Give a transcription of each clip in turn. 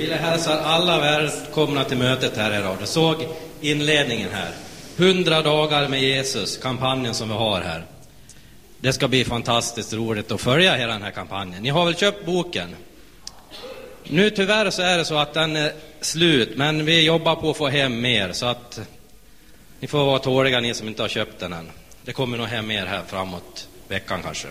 vill jag hälsa alla välkomna till mötet här idag. Du såg inledningen här. 100 dagar med Jesus, kampanjen som vi har här. Det ska bli fantastiskt roligt att följa hela den här kampanjen. Ni har väl köpt boken? Nu tyvärr så är det så att den är slut, men vi jobbar på att få hem mer, så att ni får vara tåliga ni som inte har köpt den än. Det kommer nog hem mer här framåt veckan kanske.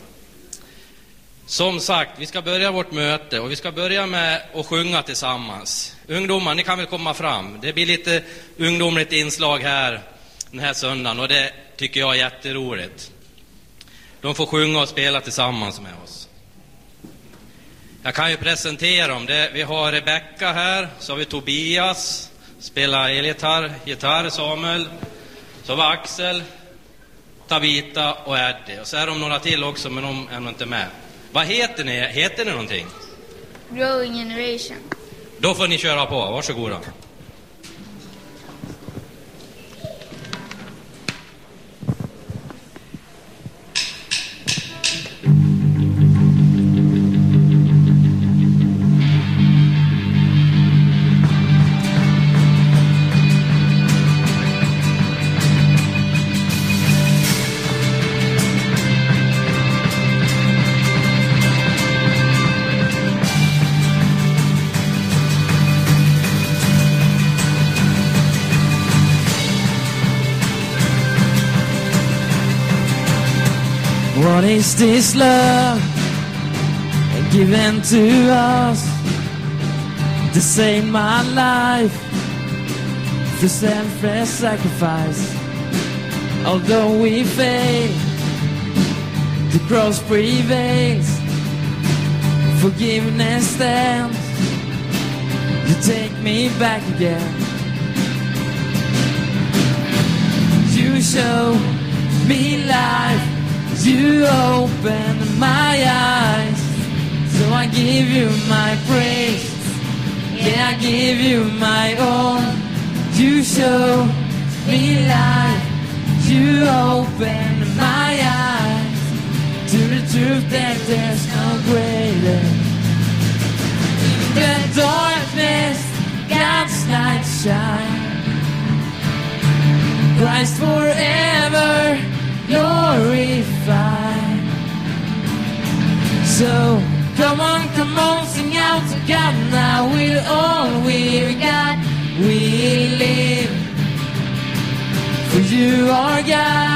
Som sagt, vi ska börja vårt möte och vi ska börja med att sjunga tillsammans. Ungdomar, ni kan väl komma fram. Det blir lite ungdomligt inslag här den här söndagen och det tycker jag är jätteroligt. De får sjunga och spela tillsammans med oss. Jag kan ju presentera dem. Det, vi har Rebecka här, så har vi Tobias, spelar elgitarr, gitarr, Samuel. Så har vi Axel, Tabita och Eddie. Och så är de några till också, men de är nog inte med. Vad heter ni? Heter ni någonting? Growing Generation. Då får ni köra på. Varsågoda. Is this love given to us to save my life through selfless sacrifice? Although we fail, the cross prevails. Forgiveness stands. You take me back again. You show me life. You open my eyes. So I give you my praise. Yeah, I give you my own. You show me life. You open my eyes to the truth that there's no greater. In the darkness, God's light shines. Christ forever glorified. So come on, come on, sing out to God now. We're all we've got. We live for you, our God.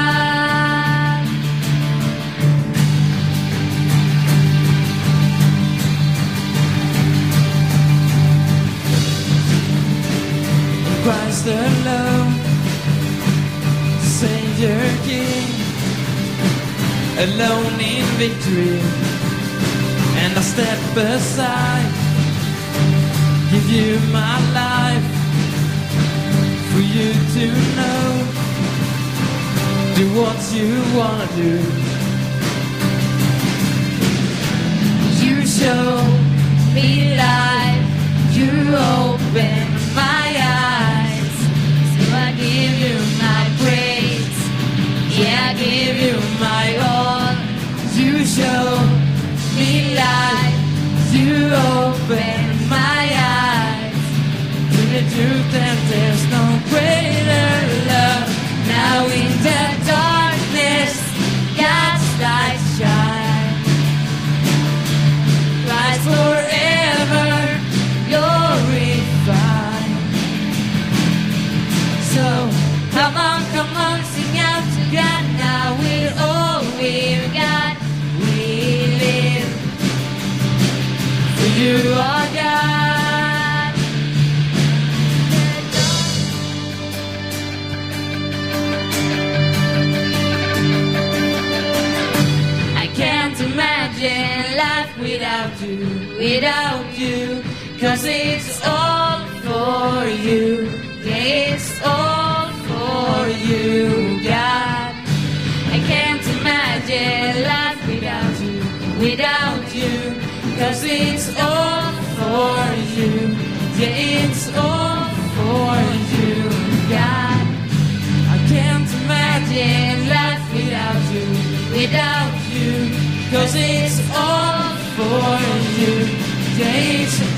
Christ alone, Savior King, alone in victory. And I step aside, give you my life for you to know. Do what you wanna do. You show me life, you open my eyes. So I give you I give you my all. Show me life, you open my eyes. To the truth that there's no greater love. Now in the darkness, without you, cause it's all for you, it's all for you, God. I can't imagine life without you, without you, cause it's all for you, yeah, it's all for you, God. I can't imagine life without you, without you, cause it's all for you, days.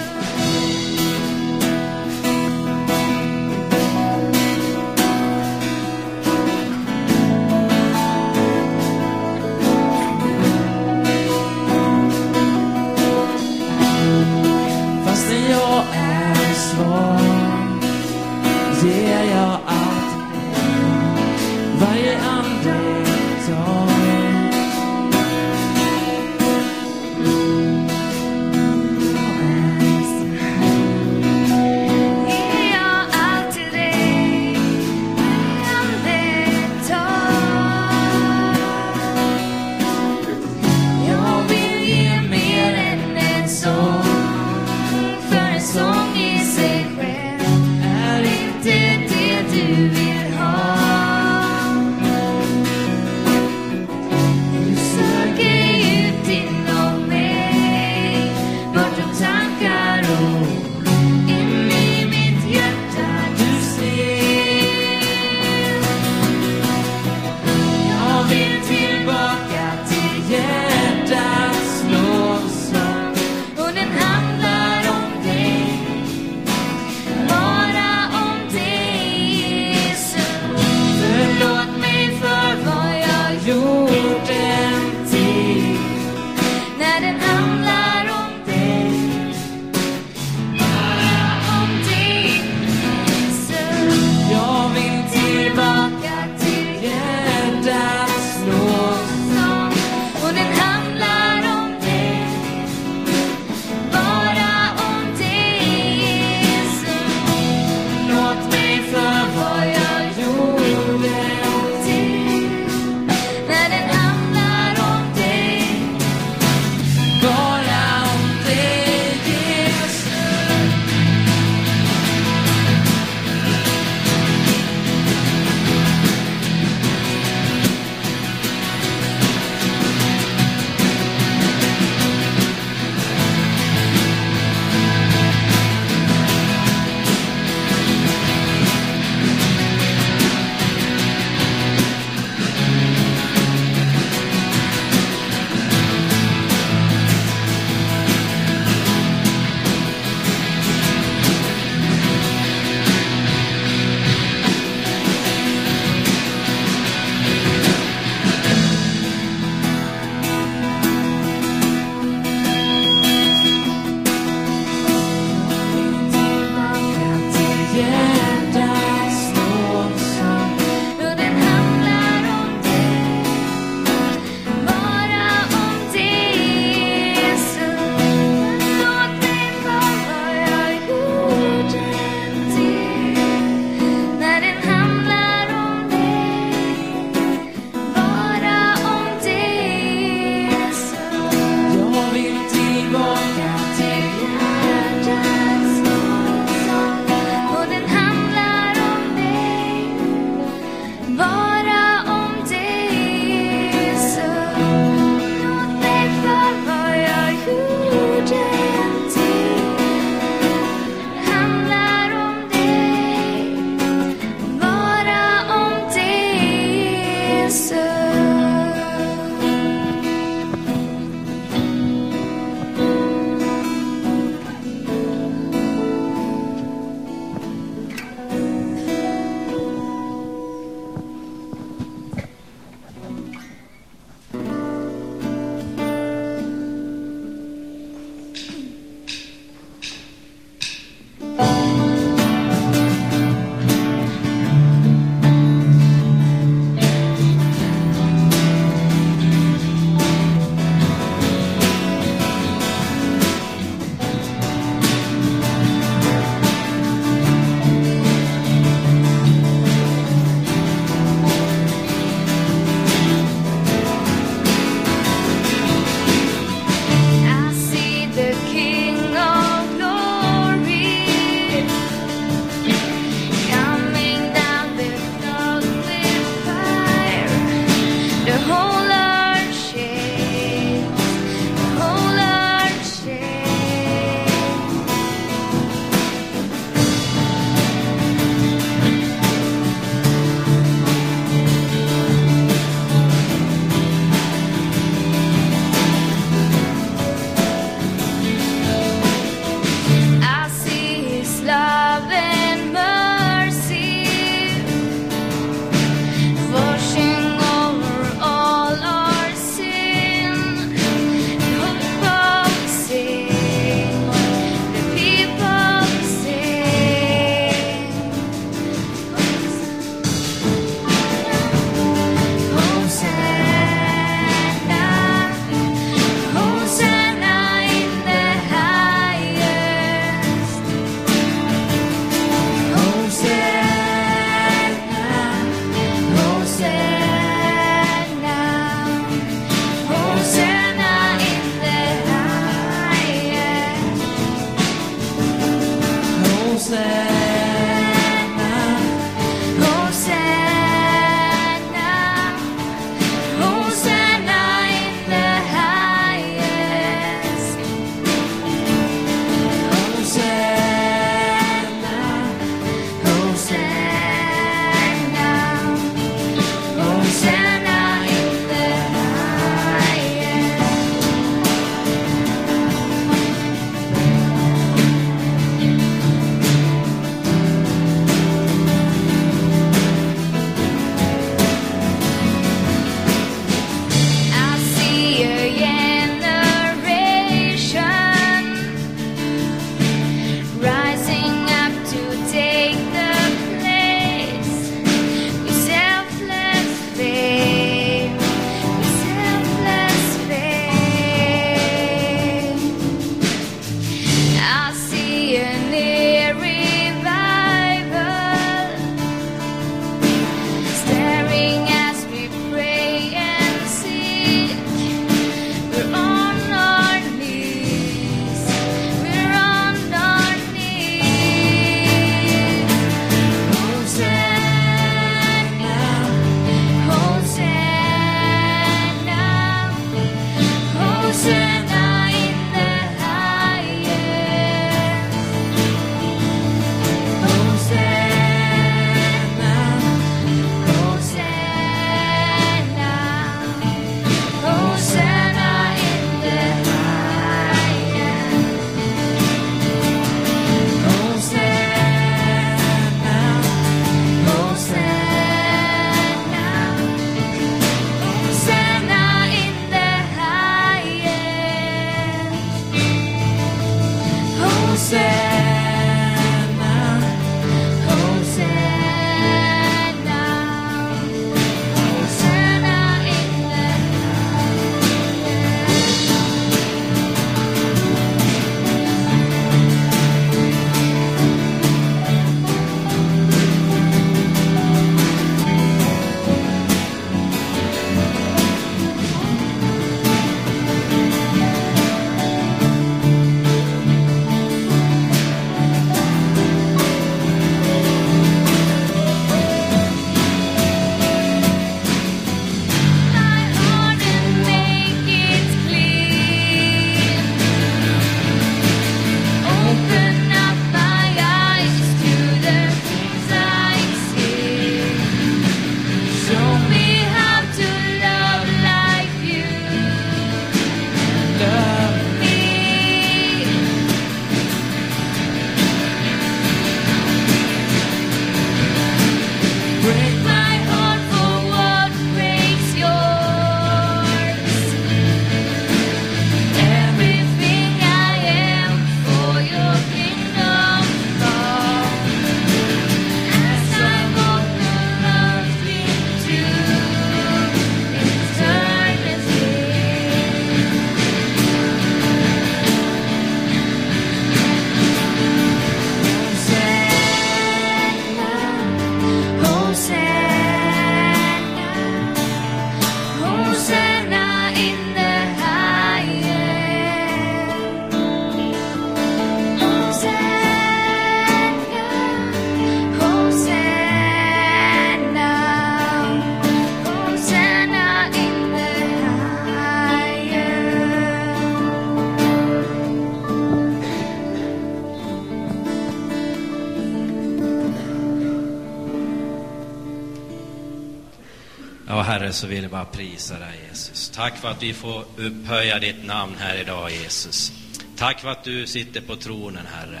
Så vill jag bara prisa dig, Jesus. Tack för att vi får upphöja ditt namn här idag, Jesus. Tack för att du sitter på tronen, Herre.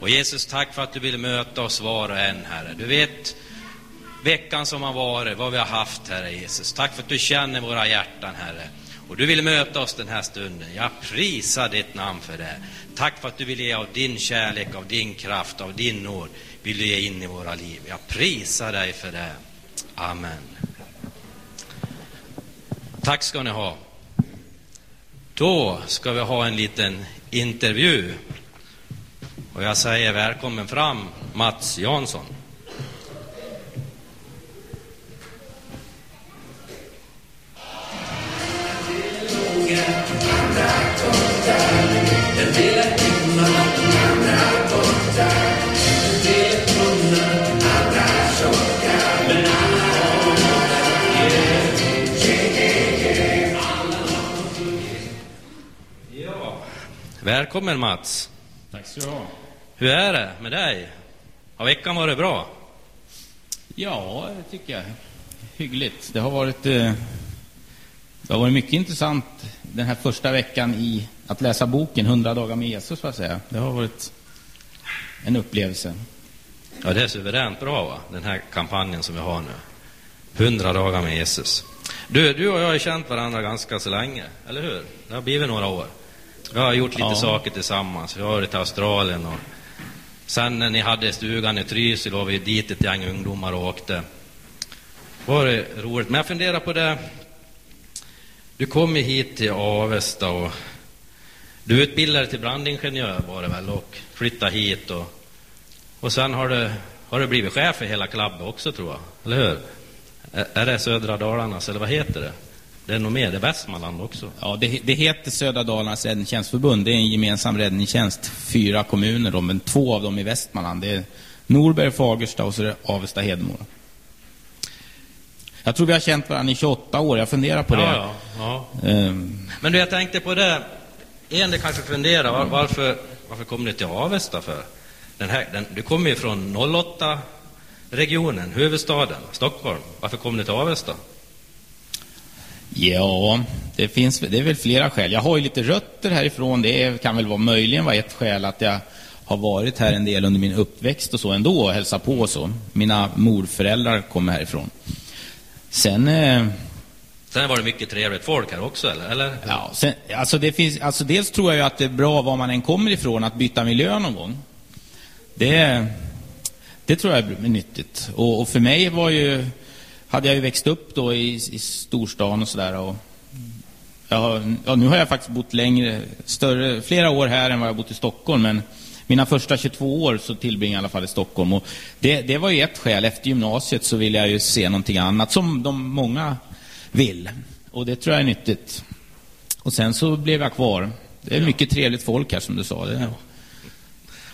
Och Jesus, tack för att du vill möta oss var och en, Herre. Du vet veckan som har varit, vad vi har haft, Herre Jesus. Tack för att du känner våra hjärtan, Herre. Och du vill möta oss den här stunden. Jag prisar ditt namn för det. Tack för att du vill ge av din kärlek, av din kraft, av din nåd. Vill du ge in i våra liv. Jag prisar dig för det. Amen. Tack ska ni ha. Då ska vi ha en liten intervju. Och jag säger välkommen fram, Mats Jansson. Ja. Välkommen Mats. Tack ska du ha. Hur är det med dig? Har veckan varit bra? Ja, det tycker jag. Hyggligt. Det har varit, eh, det har varit mycket intressant den här första veckan i att läsa boken 100 dagar med Jesus, jag säga. Det har varit en upplevelse. Ja, det är suveränt bra, va? den här kampanjen som vi har nu. 100 dagar med Jesus. Du, du och jag har känt varandra ganska så länge, eller hur? Det har blivit några år. Vi har gjort lite Ja. saker tillsammans. Vi har varit till Australien och sen när ni hade stugan i Trysil var vi dit ett gäng ungdomar och åkte. Var det roligt. Men jag funderar på det. Du kom ju hit till Avesta och du utbildade till brandingenjör var det väl och flyttade hit och, och sen har du, har du blivit chef för hela klubben också tror jag, eller hur? Är, är det södra Dalarnas, eller vad heter det? Det är nog mer, det är Västmanland också. Ja, det, det heter Södra Dalarnas räddningstjänstförbund. Det är en gemensam räddningstjänst, fyra kommuner, då, men två av dem i Västmanland. Det är Norberg, Fagersta och så är det Avesta, Hedemora. Jag tror vi har känt varandra i 28 år. Jag funderar på det. Ja, ja, ja. Ehm, Men du, jag tänkte på det. En, det kanske funderar, var, varför, varför kom ni till Avesta för? Den här, den, du kommer ju från 08-regionen, huvudstaden, Stockholm. Varför kom ni till Avesta? Ja, det finns det är väl flera skäl. Jag har ju lite rötter härifrån. Det kan väl vara möjligen vara ett skäl att jag har varit här en del under min uppväxt och så ändå och hälsat på och så. Mina morföräldrar kommer härifrån. Sen, eh, Sen var det mycket trevligt folk här också, eller? eller? ja, sen, alltså det finns, alltså dels tror jag ju att det är bra var man än kommer ifrån att byta miljö någon gång. Det, det tror jag är nyttigt. Och, och för mig var ju, hade jag ju växt upp då i, i storstan och sådär. Ja, nu har jag faktiskt bott längre, större, flera år här än vad jag bott i Stockholm. Men mina första 22 år så tillbringade jag i alla fall i Stockholm. Och det, det var ju ett skäl. Efter gymnasiet så ville jag ju se någonting annat, som de många vill. Och det tror jag är nyttigt. Och sen så blev jag kvar. Det är mycket trevligt folk här som du sa. Det,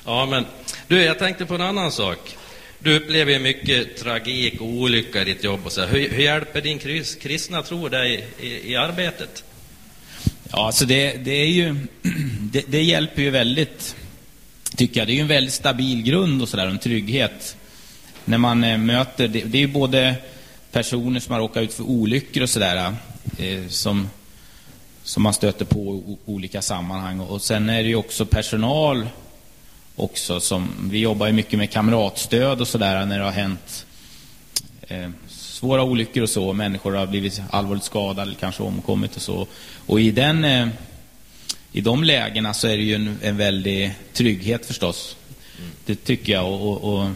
Ja, men du, jag tänkte på en annan sak. Du upplever ju mycket tragik och olycka i ditt jobb och så. här. Hur, hur hjälper din kris- kristna tro dig i, i arbetet? Ja, alltså det, det är ju... Det, det hjälper ju väldigt, tycker jag. Det är ju en väldigt stabil grund och sådär, en trygghet. När man eh, möter... Det, det är ju både personer som har råkat ut för olyckor och sådär, eh, som, som man stöter på i olika sammanhang. Och sen är det ju också personal också som... Vi jobbar ju mycket med kamratstöd och sådär när det har hänt eh, svåra olyckor och så. Människor har blivit allvarligt skadade eller kanske omkommit och så. Och i den... Eh, i de lägena så är det ju en, en väldig trygghet förstås. Det tycker jag. Och, och, och,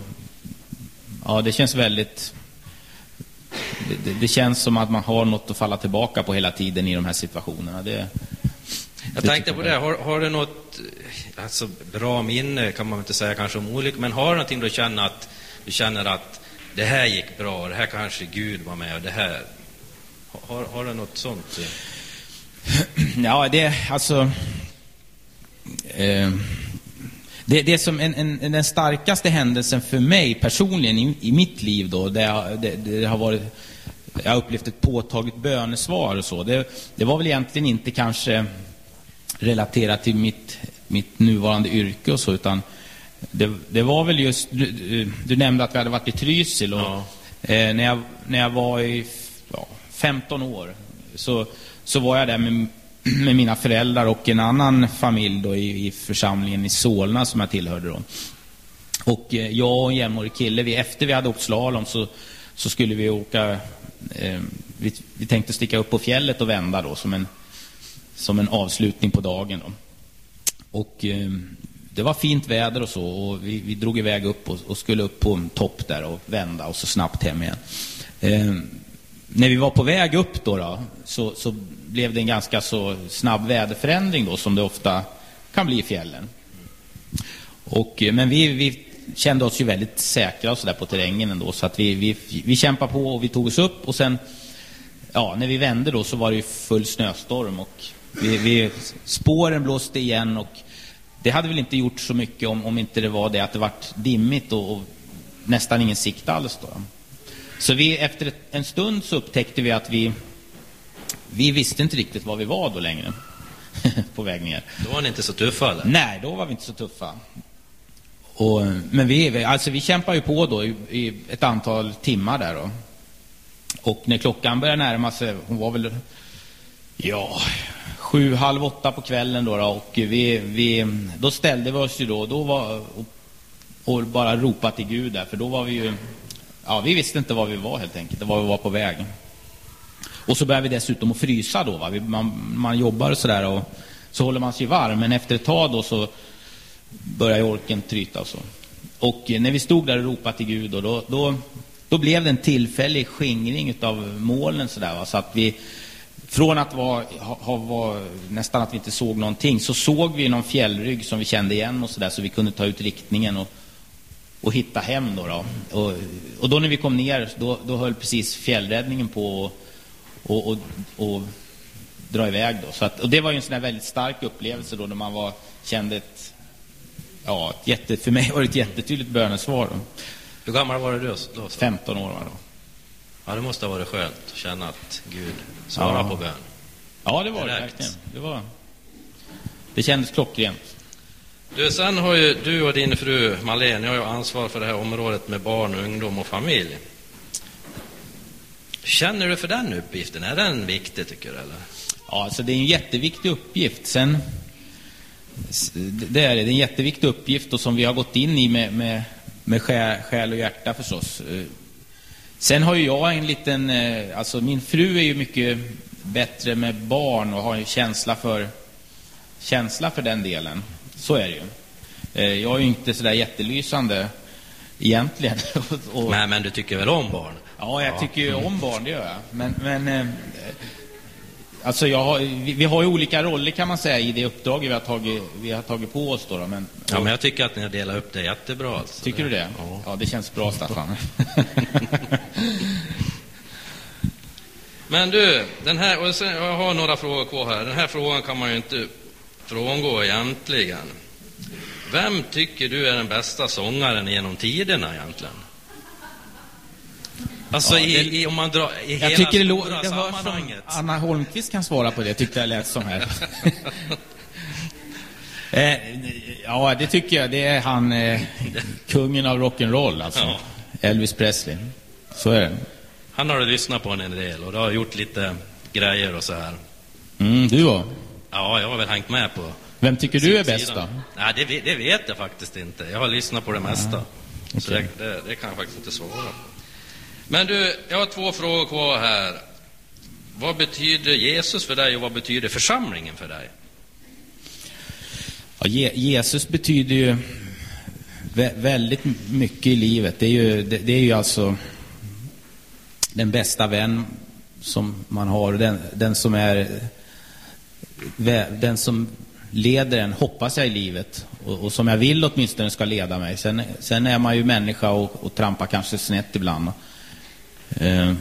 ja, det känns väldigt... Det, det, det känns som att man har något att falla tillbaka på hela tiden i de här situationerna. Det, jag tänkte på det, har, har du något eh, alltså, bra minne, kan man inte säga kanske om olyckor, men har du någonting du känner att, du känner att det här gick bra, det här kanske Gud var med och det här... Har, har du något sånt? Ja, det alltså... Eh, det, det som en, en, den starkaste händelsen för mig personligen i, i mitt liv då, det, det, det har varit... Jag har upplevt ett påtagligt bönesvar och så. Det, det var väl egentligen inte kanske relaterat till mitt, mitt nuvarande yrke och så, utan det, det var väl just... Du, du- nämnde att vi hade varit i Trysil och Ja. eh, när, jag, när jag var i ja, 15 år så, så var jag där med, med mina föräldrar och en annan familj då i, i församlingen i Solna som jag tillhörde då. Och eh, jag och en jämnårig kille, vi, efter vi hade åkt slalom så, så skulle vi åka, eh, vi, vi tänkte sticka upp på fjället och vända då som en, som en avslutning på dagen. Då. Och eh, det var fint väder och så och vi, vi drog iväg upp och, och, skulle upp på en topp där och vända och så snabbt hem igen. Eh, när vi var på väg upp då, då så, så, blev det en ganska så snabb väderförändring då som det ofta kan bli i fjällen. Och, eh, men vi, vi kände oss ju väldigt säkra och så där på terrängen ändå så att vi, vi, vi kämpade på och vi tog oss upp och sen ja, när vi vände då så var det ju full snöstorm och vi, vi, spåren blåste igen och det hade väl inte gjort så mycket om, om inte det var det att det vart dimmigt och, och nästan ingen sikt alls. Då. Så vi, efter en stund så upptäckte vi att vi, vi visste inte riktigt var vi var då längre. på väg ner. Då var ni inte så tuffa eller? Nej, då var vi inte så tuffa. Och, men vi, alltså vi kämpade ju på då i, i ett antal timmar där då. Och när klockan började närma sig, hon var väl, ja, sju, halv åtta på kvällen då, då och vi, vi, då ställde vi oss ju då, då var, och, och bara ropade till Gud där, för då var vi ju, ja, vi visste inte var vi var helt enkelt, var vi var på väg. Och så började vi dessutom att frysa då, va? Vi, man, man jobbar sådär och så håller man sig varm, men efter ett tag då så börjar orken tryta och så. Och när vi stod där och ropade till Gud, då, då, då, då blev det en tillfällig skingring av molnen sådär, va? så att vi från att vara, ha, ha, nästan att vi inte såg någonting, så såg vi någon fjällrygg som vi kände igen och så där, så vi kunde ta ut riktningen och, och hitta hem. Då, då. Och, och då när vi kom ner, då, då höll precis fjällräddningen på att och, och, och, dra iväg. Då. Så att, och det var ju en sån här väldigt stark upplevelse då när man var, kände ett, ja, ett jätte, för mig var det ett jättetydligt bönesvar. Då. Hur gammal var du då? då 15 år var då. Ja, det måste ha varit skönt att känna att Gud svarar ja. på bön. Ja, det var det verkligen. Det, var, det kändes klockrent. Du, sen har ju du och din fru Malene har ju ansvar för det här området med barn, ungdom och familj. Känner du för den uppgiften? Är den viktig, tycker du? Eller? Ja, alltså det är en jätteviktig uppgift. Sen, det är det, det är en jätteviktig uppgift och som vi har gått in i med, med, med själ och hjärta förstås. Sen har ju jag en liten, eh, alltså min fru är ju mycket bättre med barn och har en känsla för, känsla för den delen. Så är det ju. Eh, jag är ju inte sådär jättelysande egentligen. och, Nej, men du tycker väl om barn? Ja, jag tycker ju om barn, det gör jag. Men, men eh, Alltså har, vi, vi, har ju olika roller kan man säga i det uppdrag vi har tagit, vi har tagit på oss. Då, då men, ja, men jag tycker att ni har delat upp det jättebra. Alltså. Tycker du det? Ja. ja, det känns bra Staffan. men du, den här, och sen, jag har några frågor kvar här. Den här frågan kan man ju inte frångå egentligen. Vem tycker du är den bästa sångaren genom tiderna egentligen? Alltså ja, det, i, i, om man drar i jag hela tycker det, lå, det sammanhanget. Som Anna Holmqvist kan svara på det, tyckte jag lät som här. eh, ja, det tycker jag. Det är han, eh, kungen av rock'n'roll, alltså. Ja. Elvis Presley. Så är det. Han har du lyssnat på en del och du har gjort lite grejer och så här. Mm, du då? Ja, jag har väl hängt med på Vem tycker du är bäst då? Nej, det, det, vet jag faktiskt inte. Jag har lyssnat på det mesta. Okay. Så det, det, det kan jag faktiskt inte svara på. Men du, jag har två frågor kvar här. Vad betyder Jesus för dig och vad betyder församlingen för dig? Ja, Jesus betyder ju väldigt mycket i livet. Det är ju, det, det är ju alltså den bästa vän som man har, den, den som är den som leder en, hoppas jag, i livet. Och, och, som jag vill åtminstone ska leda mig. Sen, sen är man ju människa och, och trampar kanske snett ibland. Eh,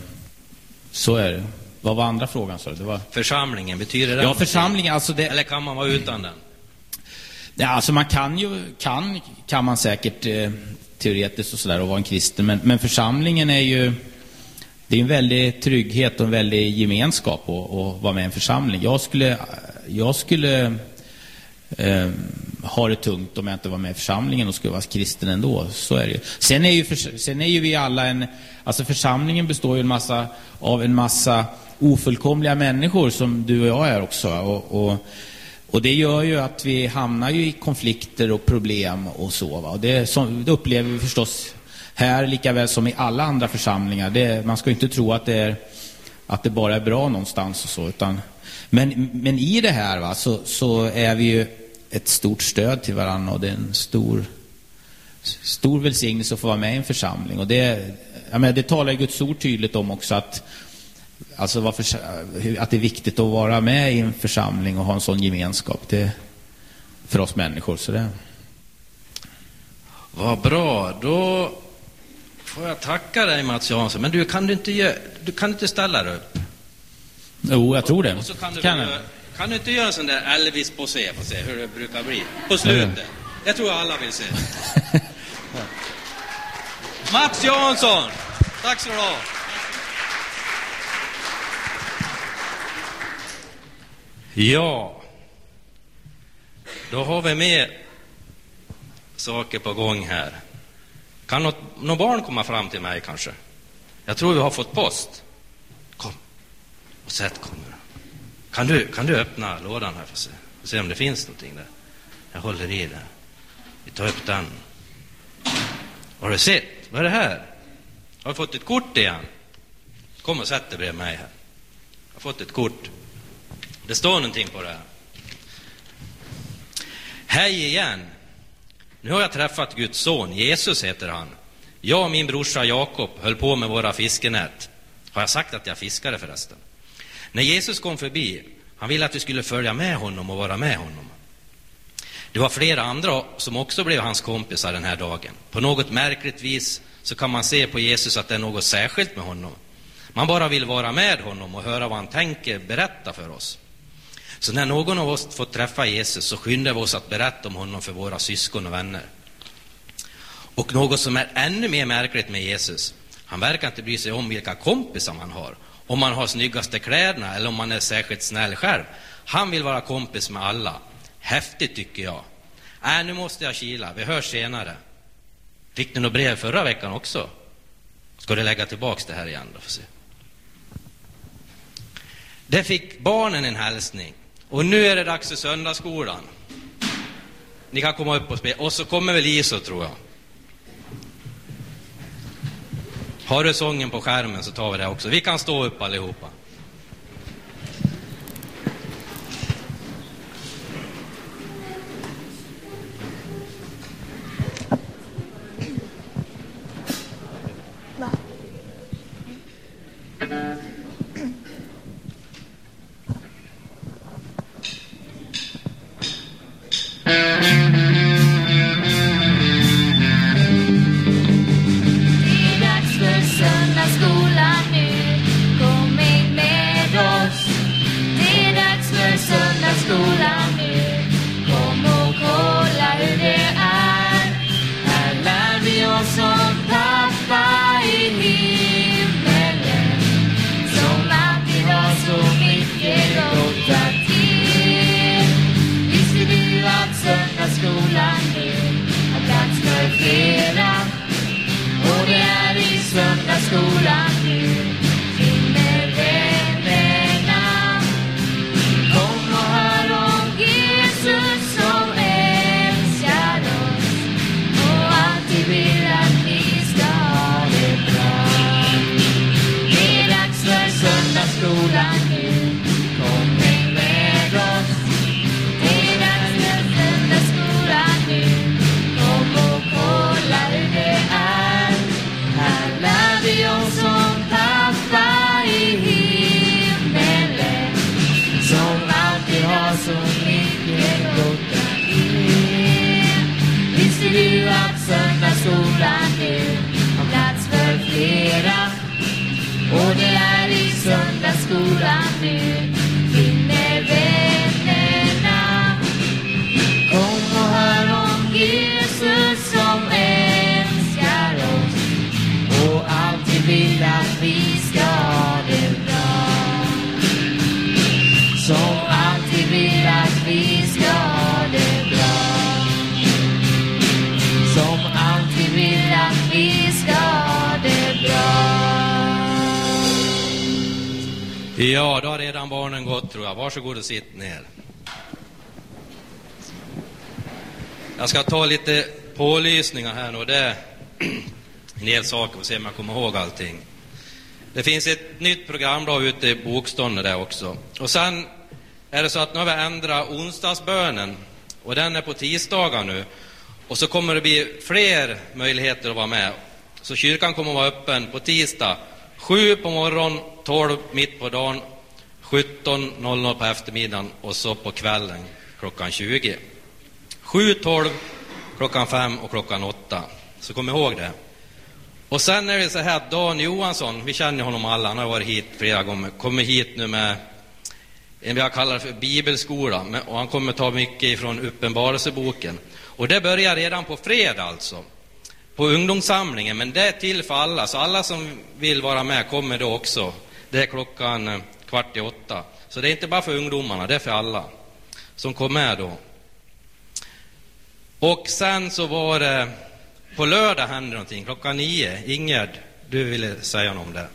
så är det. Vad var andra frågan? Så det var... Församlingen, betyder det Ja, församlingen, alltså det... Eller kan man vara utan den? Ja, alltså man kan ju, kan, kan man säkert eh, teoretiskt och sådär och vara en kristen, men, men församlingen är ju, det är en väldig trygghet och en väldig gemenskap att, vara med i en församling. Jag skulle, jag skulle eh, har det tungt om jag inte var med i församlingen och skulle vara kristen ändå. Så är det ju. Sen är ju, för, sen är ju vi alla en... Alltså församlingen består ju en massa, av en massa ofullkomliga människor som du och jag är också. Och, och, och det gör ju att vi hamnar ju i konflikter och problem och så. Va? Och det, som, det upplever vi förstås här lika väl som i alla andra församlingar. Det, man ska inte tro att det, är, att det bara är bra någonstans och så. Utan, men, men i det här va, så, så är vi ju ett stort stöd till varandra och det är en stor, stor välsignelse att få vara med i en församling. Och det, jag menar, det talar Guds ord tydligt om också att, alltså varför, att det är viktigt att vara med i en församling och ha en sån gemenskap det, för oss människor. Så det... Vad bra. Då får jag tacka dig Mats Jansson. Men du, kan du inte, du kan inte ställa dig upp? Jo, jag tror det. Och så kan du, kan kan du inte göra en sån där Elvis-posé, få se hur det brukar bli på slutet? Jag tror alla vill se. Mats Jansson! Tack så du ha. Ja, då har vi mer saker på gång här. Kan något, något barn komma fram till mig kanske? Jag tror vi har fått post. Kom och sätt kommer. Kan du, kan du öppna lådan här för se, för se om det finns någonting där? Jag håller i den. Vi tar upp den. Har du sett? Vad är det här? Har du fått ett kort igen? Kom och sätt dig bredvid mig här. Jag har fått ett kort. Det står någonting på det här. Hej igen. Nu har jag träffat Guds son, Jesus heter han. Jag och min brorsa Jakob höll på med våra fiskenät. Har jag sagt att jag fiskade förresten? När Jesus kom förbi, han ville att vi skulle följa med honom och vara med honom. Det var flera andra som också blev hans kompisar den här dagen. På något märkligt vis så kan man se på Jesus att det är något särskilt med honom. Man bara vill vara med honom och höra vad han tänker berätta för oss. Så när någon av oss fått träffa Jesus så skyndar vi oss att berätta om honom för våra syskon och vänner. Och något som är ännu mer märkligt med Jesus, han verkar inte bry sig om vilka kompisar man har, om man har snyggaste kläderna eller om man är särskilt snäll själv. Han vill vara kompis med alla. Häftigt tycker jag. Äh, nu måste jag kila, vi hörs senare. Fick ni något brev förra veckan också? Ska du lägga tillbaks det här igen då? Får se. Där fick barnen en hälsning. Och nu är det dags för söndagsskolan. Ni kan komma upp och spela. Och så kommer väl Iso, tror jag. Har du sången på skärmen så tar vi det också. Vi kan stå upp allihopa. Varsågod och sitt ner. Jag ska ta lite pålysningar här nu. Det är en del saker och se om jag kommer ihåg allting. Det finns ett nytt programblad ute i Bokståndet där också. Och sen är det så att nu har vi ändrat onsdagsbönen och den är på tisdagar nu. Och så kommer det bli fler möjligheter att vara med. Så kyrkan kommer att vara öppen på tisdag Sju på morgonen, 12 mitt på dagen, 17.00 på eftermiddagen och så på kvällen klockan 20. 7, 12, klockan 5 och klockan 8. Så kom ihåg det. Och sen är det så här att Dan Johansson, vi känner honom alla, han har varit hit flera gånger, kommer hit nu med en vi har kallat för bibelskola, och han kommer ta mycket ifrån Uppenbarelseboken. Och det börjar redan på fredag alltså, på ungdomssamlingen, men det är till för alla, så alla som vill vara med kommer då också. Det är klockan eh, kvart i åtta. Så det är inte bara för ungdomarna, det är för alla som kom med då. Och sen så var det, på lördag hände någonting, klockan nio. Ingerd, du ville säga något om det.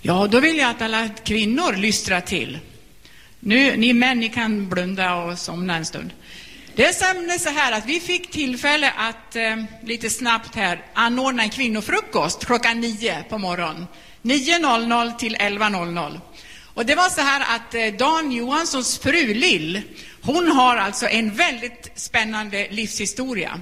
Ja, då vill jag att alla kvinnor lystrar till. Nu, ni män, ni kan blunda och somna en stund. Det är så här att vi fick tillfälle att eh, lite snabbt här anordna en kvinnofrukost klockan nio på morgonen. 9.00 till 11.00. Och det var så här att eh, Dan Johanssons fru Lill, hon har alltså en väldigt spännande livshistoria.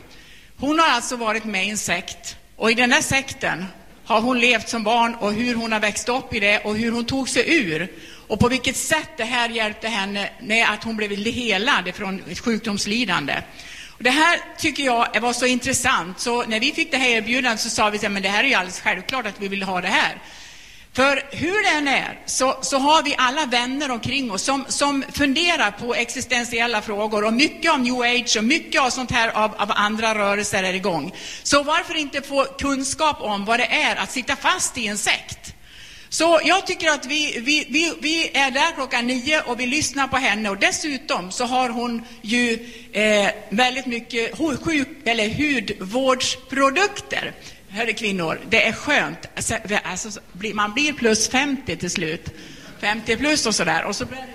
Hon har alltså varit med i en sekt och i den här sekten har hon levt som barn och hur hon har växt upp i det och hur hon tog sig ur och på vilket sätt det här hjälpte henne med att hon blev helad från sjukdomslidande. Och det här tycker jag var så intressant, så när vi fick det här erbjudandet så sa vi att det här är ju alldeles självklart att vi vill ha det här. För hur det än är så, så har vi alla vänner omkring oss som, som funderar på existentiella frågor och mycket av new age och mycket av sånt här av, av andra rörelser är igång. Så varför inte få kunskap om vad det är att sitta fast i en sekt? Så jag tycker att vi, vi, vi, vi är där klockan nio och vi lyssnar på henne och dessutom så har hon ju eh, väldigt mycket sjuk, eller hudvårdsprodukter. Hörru kvinnor, det är skönt. Alltså, alltså, man blir plus 50 till slut. 50 plus och sådär. Och så blir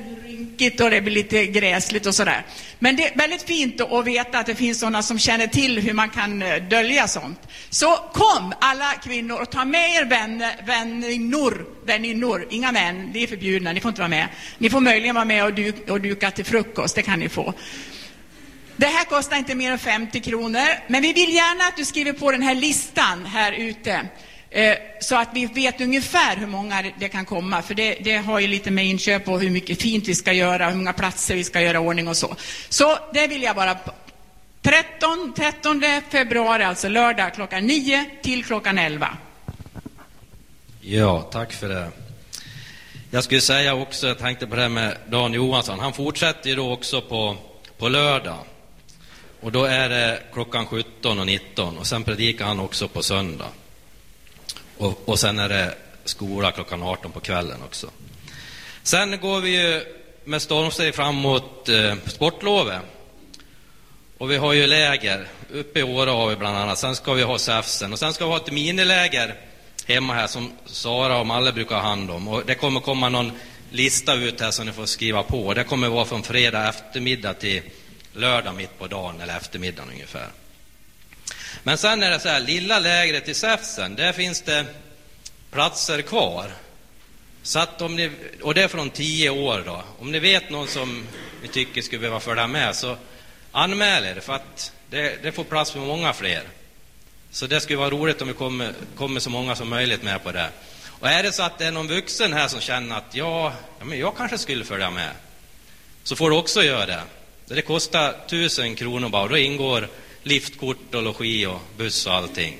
stickigt och det blir lite gräsligt och sådär. Men det är väldigt fint att veta att det finns sådana som känner till hur man kan eh, dölja sånt. Så kom alla kvinnor och ta med er vänner, väninnor, väninnor, inga män, det är förbjudna, ni får inte vara med. Ni får möjligen vara med och, du, och duka till frukost, det kan ni få. Det här kostar inte mer än 50 kronor, men vi vill gärna att du skriver på den här listan här ute. Eh, så att vi vet ungefär hur många det kan komma, för det, det, har ju lite med inköp och hur mycket fint vi ska göra, hur många platser vi ska göra ordning och så. Så det vill jag bara... 13, 13 februari, alltså lördag, klockan 9 till klockan 11. Ja, tack för det. Jag skulle säga också, jag tänkte på det här med Dan Johansson, han fortsätter ju då också på, på lördag. Och då är det klockan 17 och 19 och sen predikar han också på söndag. Och, och sen är det skola klockan 18 på kvällen också. Sen går vi ju med stormsteg fram mot eh, sportlovet. Och vi har ju läger. Uppe i Åre har vi bland annat. Sen ska vi ha Säfsen. Och sen ska vi ha ett miniläger hemma här som Sara och Malle brukar ha hand om. Och det kommer komma någon lista ut här som ni får skriva på. Det kommer vara från fredag eftermiddag till lördag mitt på dagen eller eftermiddagen ungefär. Men sen är det så här, lilla lägret i Säfsen, där finns det platser kvar. Så att om ni, och det är från tio år då. Om ni vet någon som ni tycker skulle behöva följa med så anmäl er, för att det, det får plats för många fler. Så det skulle vara roligt om vi kommer, kommer så många som möjligt med på det. Och är det så att det är någon vuxen här som känner att ja, ja men jag kanske skulle följa med, så får du också göra det. Det kostar tusen kronor bara, då ingår liftkort och logi och buss och allting.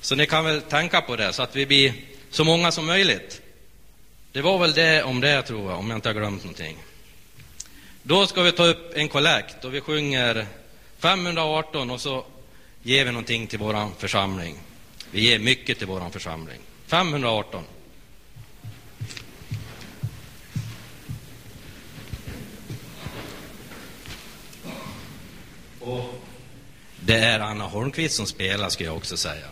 Så ni kan väl tänka på det, så att vi blir så många som möjligt. Det var väl det om det, tror jag, om jag inte har glömt någonting. Då ska vi ta upp en kollekt och vi sjunger 518 och så ger vi någonting till vår församling. Vi ger mycket till vår församling. 518. Och det är Anna Holmqvist som spelar, ska jag också säga.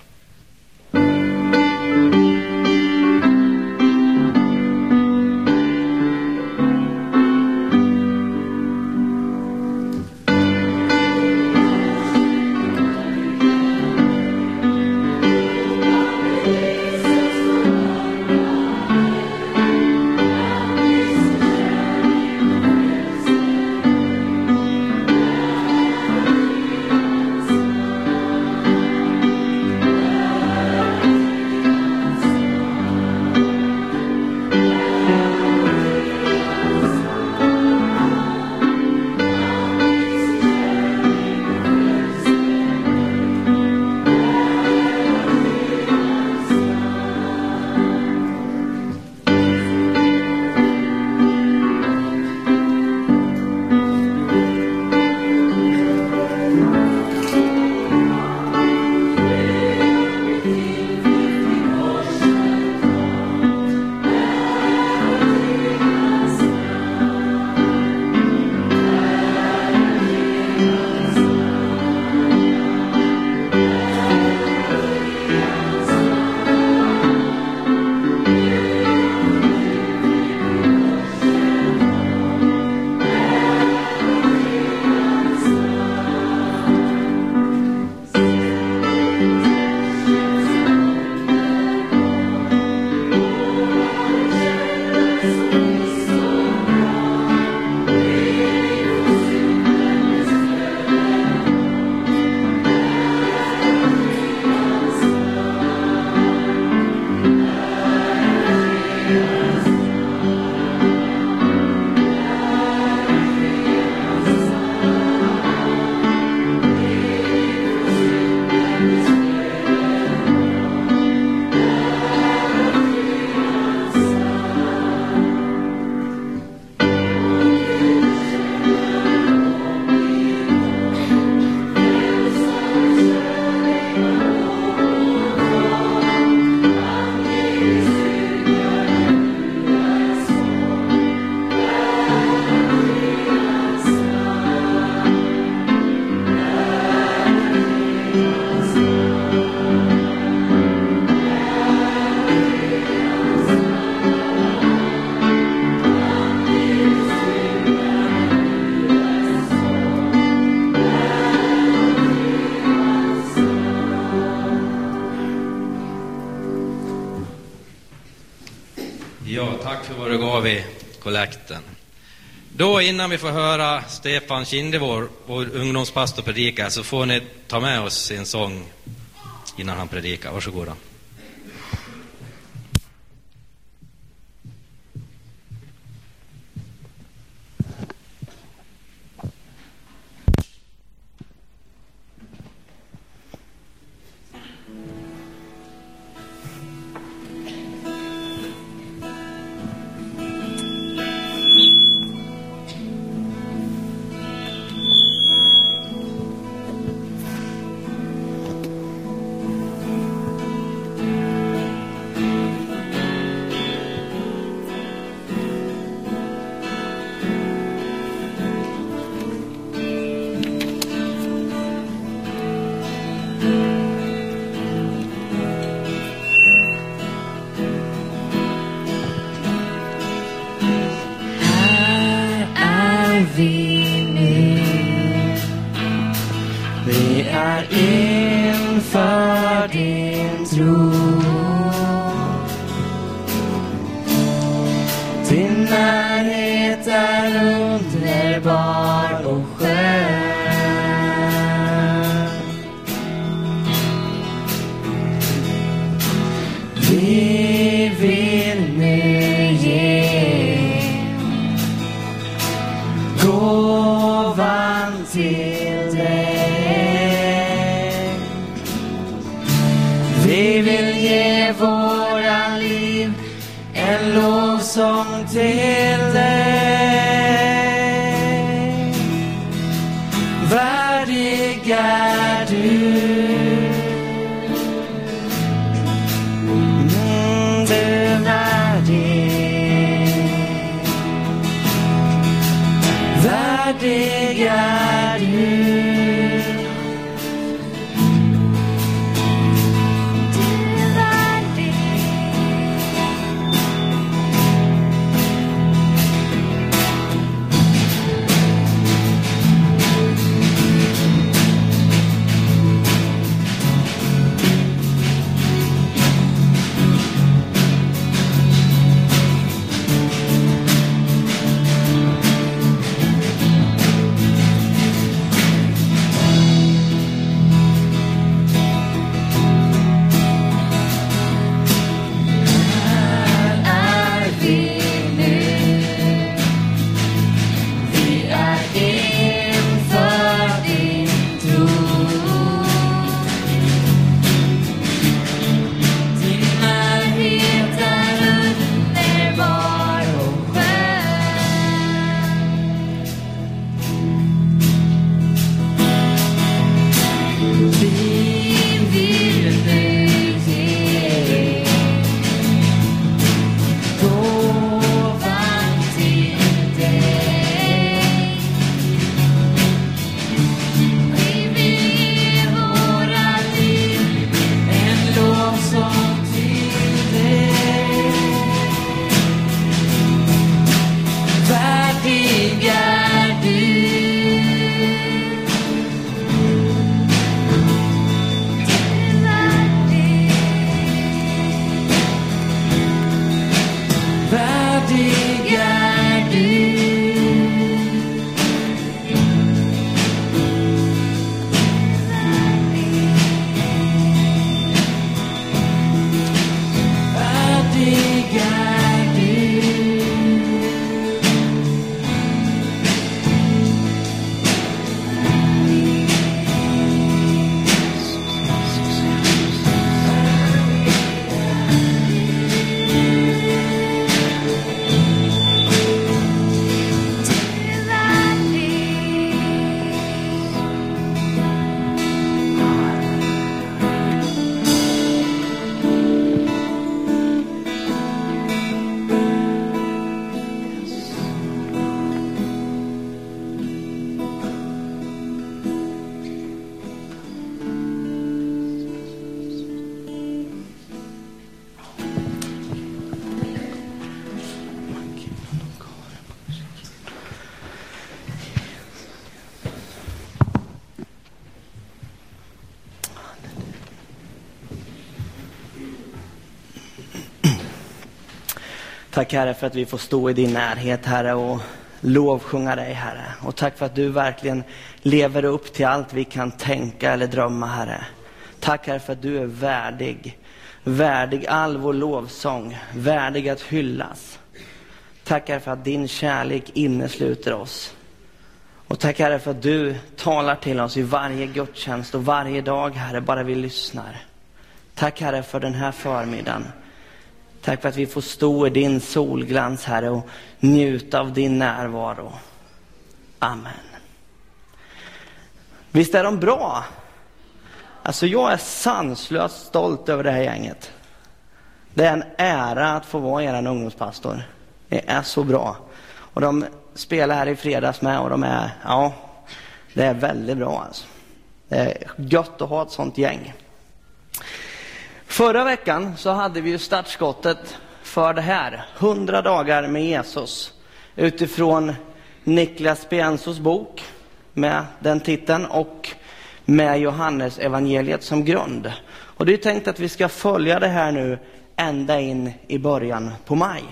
innan vi får höra Stefan Kindevår, vår ungdomspastor, predika så får ni ta med oss en sång innan han predikar. Varsågoda. Tack Herre för att vi får stå i din närhet Herre och lovsjunga dig Herre. Och tack för att du verkligen lever upp till allt vi kan tänka eller drömma Herre. Tack Herre för att du är värdig. Värdig all vår lovsång. Värdig att hyllas. Tack Herre för att din kärlek innesluter oss. Och tack Herre för att du talar till oss i varje gudstjänst och varje dag Herre, bara vi lyssnar. Tack Herre för den här förmiddagen. Tack för att vi får stå i din solglans Herre och njuta av din närvaro. Amen. Visst är de bra? Alltså jag är sanslöst stolt över det här gänget. Det är en ära att få vara er ungdomspastor. Det är så bra. Och de spelar här i fredags med och de är, ja, det är väldigt bra alltså. Det är gött att ha ett sånt gäng. Förra veckan så hade vi ju startskottet för det här, 100 dagar med Jesus, utifrån Niklas Piensos bok med den titeln och med Johannes evangeliet som grund. Och det är tänkt att vi ska följa det här nu ända in i början på maj.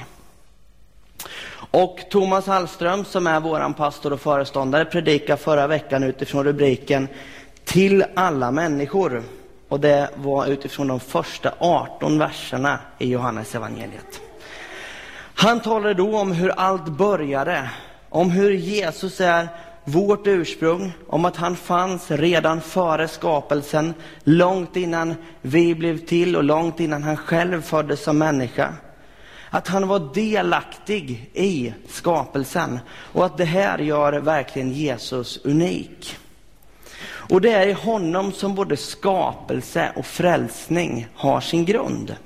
Och Thomas Hallström som är vår pastor och föreståndare predikade förra veckan utifrån rubriken Till alla människor. Och det var utifrån de första 18 verserna i Johannes evangeliet. Han talade då om hur allt började, om hur Jesus är vårt ursprung, om att han fanns redan före skapelsen, långt innan vi blev till och långt innan han själv föddes som människa. Att han var delaktig i skapelsen och att det här gör verkligen Jesus unik. Och det är i honom som både skapelse och frälsning har sin grund.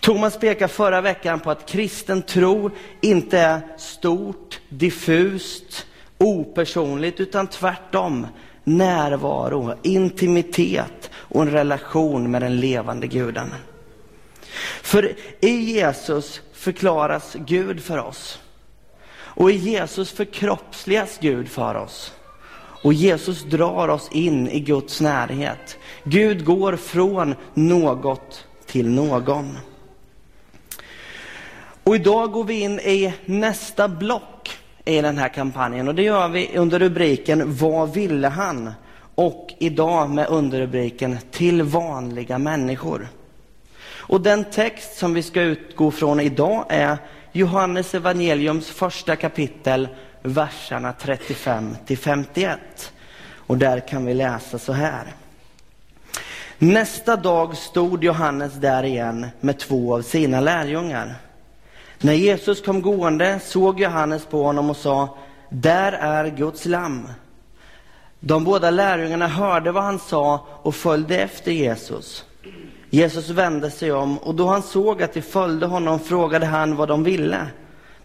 Thomas pekade förra veckan på att kristen tro inte är stort, diffust, opersonligt, utan tvärtom närvaro, intimitet och en relation med den levande guden. För i Jesus förklaras Gud för oss. Och i Jesus förkroppsligas Gud för oss. Och Jesus drar oss in i Guds närhet. Gud går från något till någon. Och idag går vi in i nästa block i den här kampanjen och det gör vi under rubriken Vad ville han? Och idag med underrubriken Till vanliga människor. Och den text som vi ska utgå från idag är Johannes evangeliums första kapitel, verserna 35 till 51. Och där kan vi läsa så här. Nästa dag stod Johannes där igen med två av sina lärjungar. När Jesus kom gående såg Johannes på honom och sa, där är Guds lamm. De båda lärjungarna hörde vad han sa och följde efter Jesus. Jesus vände sig om och då han såg att de följde honom frågade han vad de ville.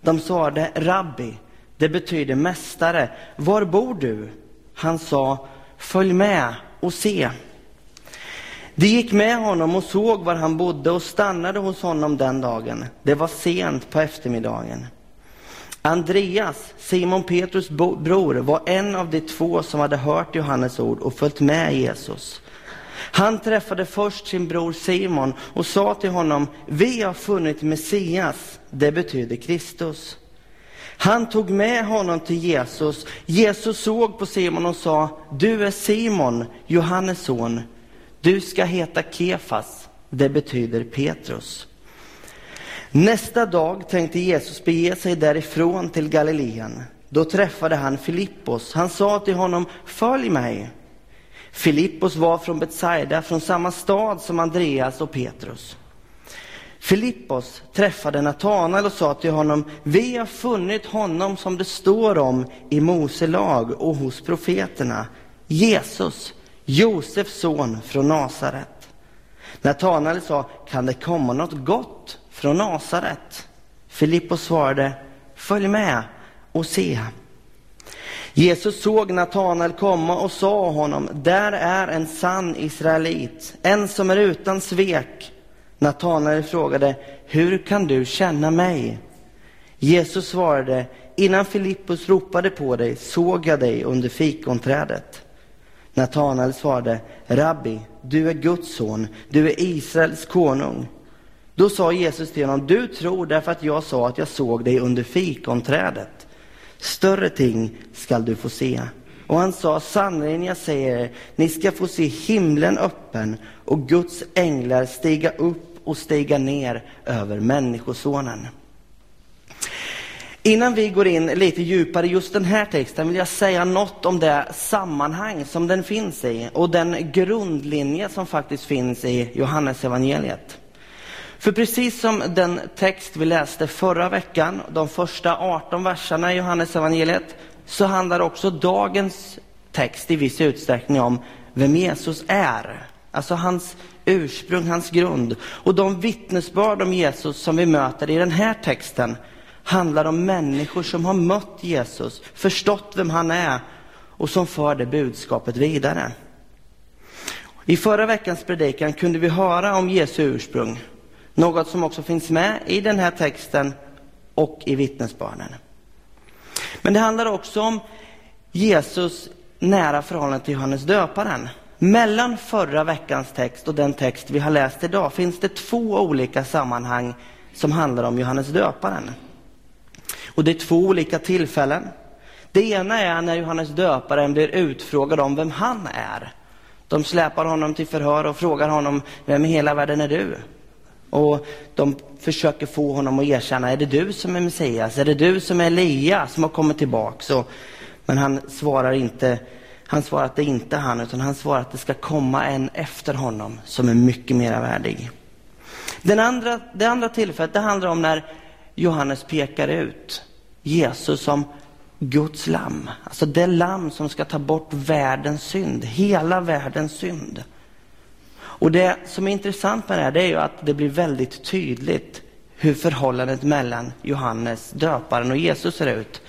De sade Rabbi, det betyder mästare, var bor du? Han sa, följ med och se. De gick med honom och såg var han bodde och stannade hos honom den dagen. Det var sent på eftermiddagen. Andreas, Simon Petrus bror, var en av de två som hade hört Johannes ord och följt med Jesus. Han träffade först sin bror Simon och sa till honom, vi har funnit Messias, det betyder Kristus. Han tog med honom till Jesus. Jesus såg på Simon och sa, du är Simon, Johannes son. Du ska heta Kefas, det betyder Petrus. Nästa dag tänkte Jesus bege sig därifrån till Galileen. Då träffade han Filippos. Han sa till honom, följ mig. Filippos var från Betsaida, från samma stad som Andreas och Petrus. Filippos träffade Natanael och sa till honom, vi har funnit honom som det står om i Mose lag och hos profeterna, Jesus, Josefs son från Nasaret. Natanael sa, kan det komma något gott från Nasaret? Filippos svarade, följ med och se. Jesus såg Natanael komma och sa honom, där är en sann israelit, en som är utan svek. Natanael frågade, hur kan du känna mig? Jesus svarade, innan Filippus ropade på dig såg jag dig under fikonträdet. Natanael svarade, Rabbi, du är Guds son, du är Israels konung. Då sa Jesus till honom, du tror därför att jag sa att jag såg dig under fikonträdet. Större ting skall du få se. Och han sa, sannerligen jag säger er, ni ska få se himlen öppen och Guds änglar stiga upp och stiga ner över Människosonen. Innan vi går in lite djupare i just den här texten vill jag säga något om det sammanhang som den finns i och den grundlinje som faktiskt finns i Johannes evangeliet. För precis som den text vi läste förra veckan, de första 18 verserna i Johannes evangeliet, så handlar också dagens text i viss utsträckning om vem Jesus är. Alltså hans ursprung, hans grund. Och de vittnesbörd om Jesus som vi möter i den här texten handlar om människor som har mött Jesus, förstått vem han är och som för det budskapet vidare. I förra veckans predikan kunde vi höra om Jesu ursprung, något som också finns med i den här texten och i vittnesbörden. Men det handlar också om Jesus nära förhållande till Johannes döparen. Mellan förra veckans text och den text vi har läst idag finns det två olika sammanhang som handlar om Johannes döparen. Och det är två olika tillfällen. Det ena är när Johannes döparen blir utfrågad om vem han är. De släpar honom till förhör och frågar honom, vem i hela världen är du? Och de försöker få honom att erkänna, är det du som är Messias? Är det du som är Elia som har kommit tillbaks? Och, men han svarar inte, han svarar att det inte är han, utan han svarar att det ska komma en efter honom som är mycket mer värdig. Den andra, det andra tillfället, det handlar om när Johannes pekar ut Jesus som Guds lamm. Alltså det lamm som ska ta bort världens synd, hela världens synd. Och det som är intressant med det här, det är ju att det blir väldigt tydligt hur förhållandet mellan Johannes döparen och Jesus ser ut.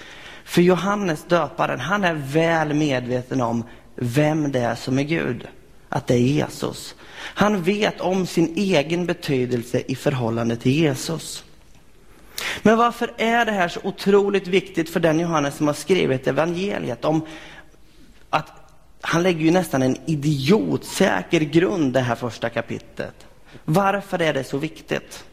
För Johannes döparen, han är väl medveten om vem det är som är Gud. Att det är Jesus. Han vet om sin egen betydelse i förhållande till Jesus. Men varför är det här så otroligt viktigt för den Johannes som har skrivit evangeliet? Om att han lägger ju nästan en idiotsäker grund det här första kapitlet. Varför är det så viktigt?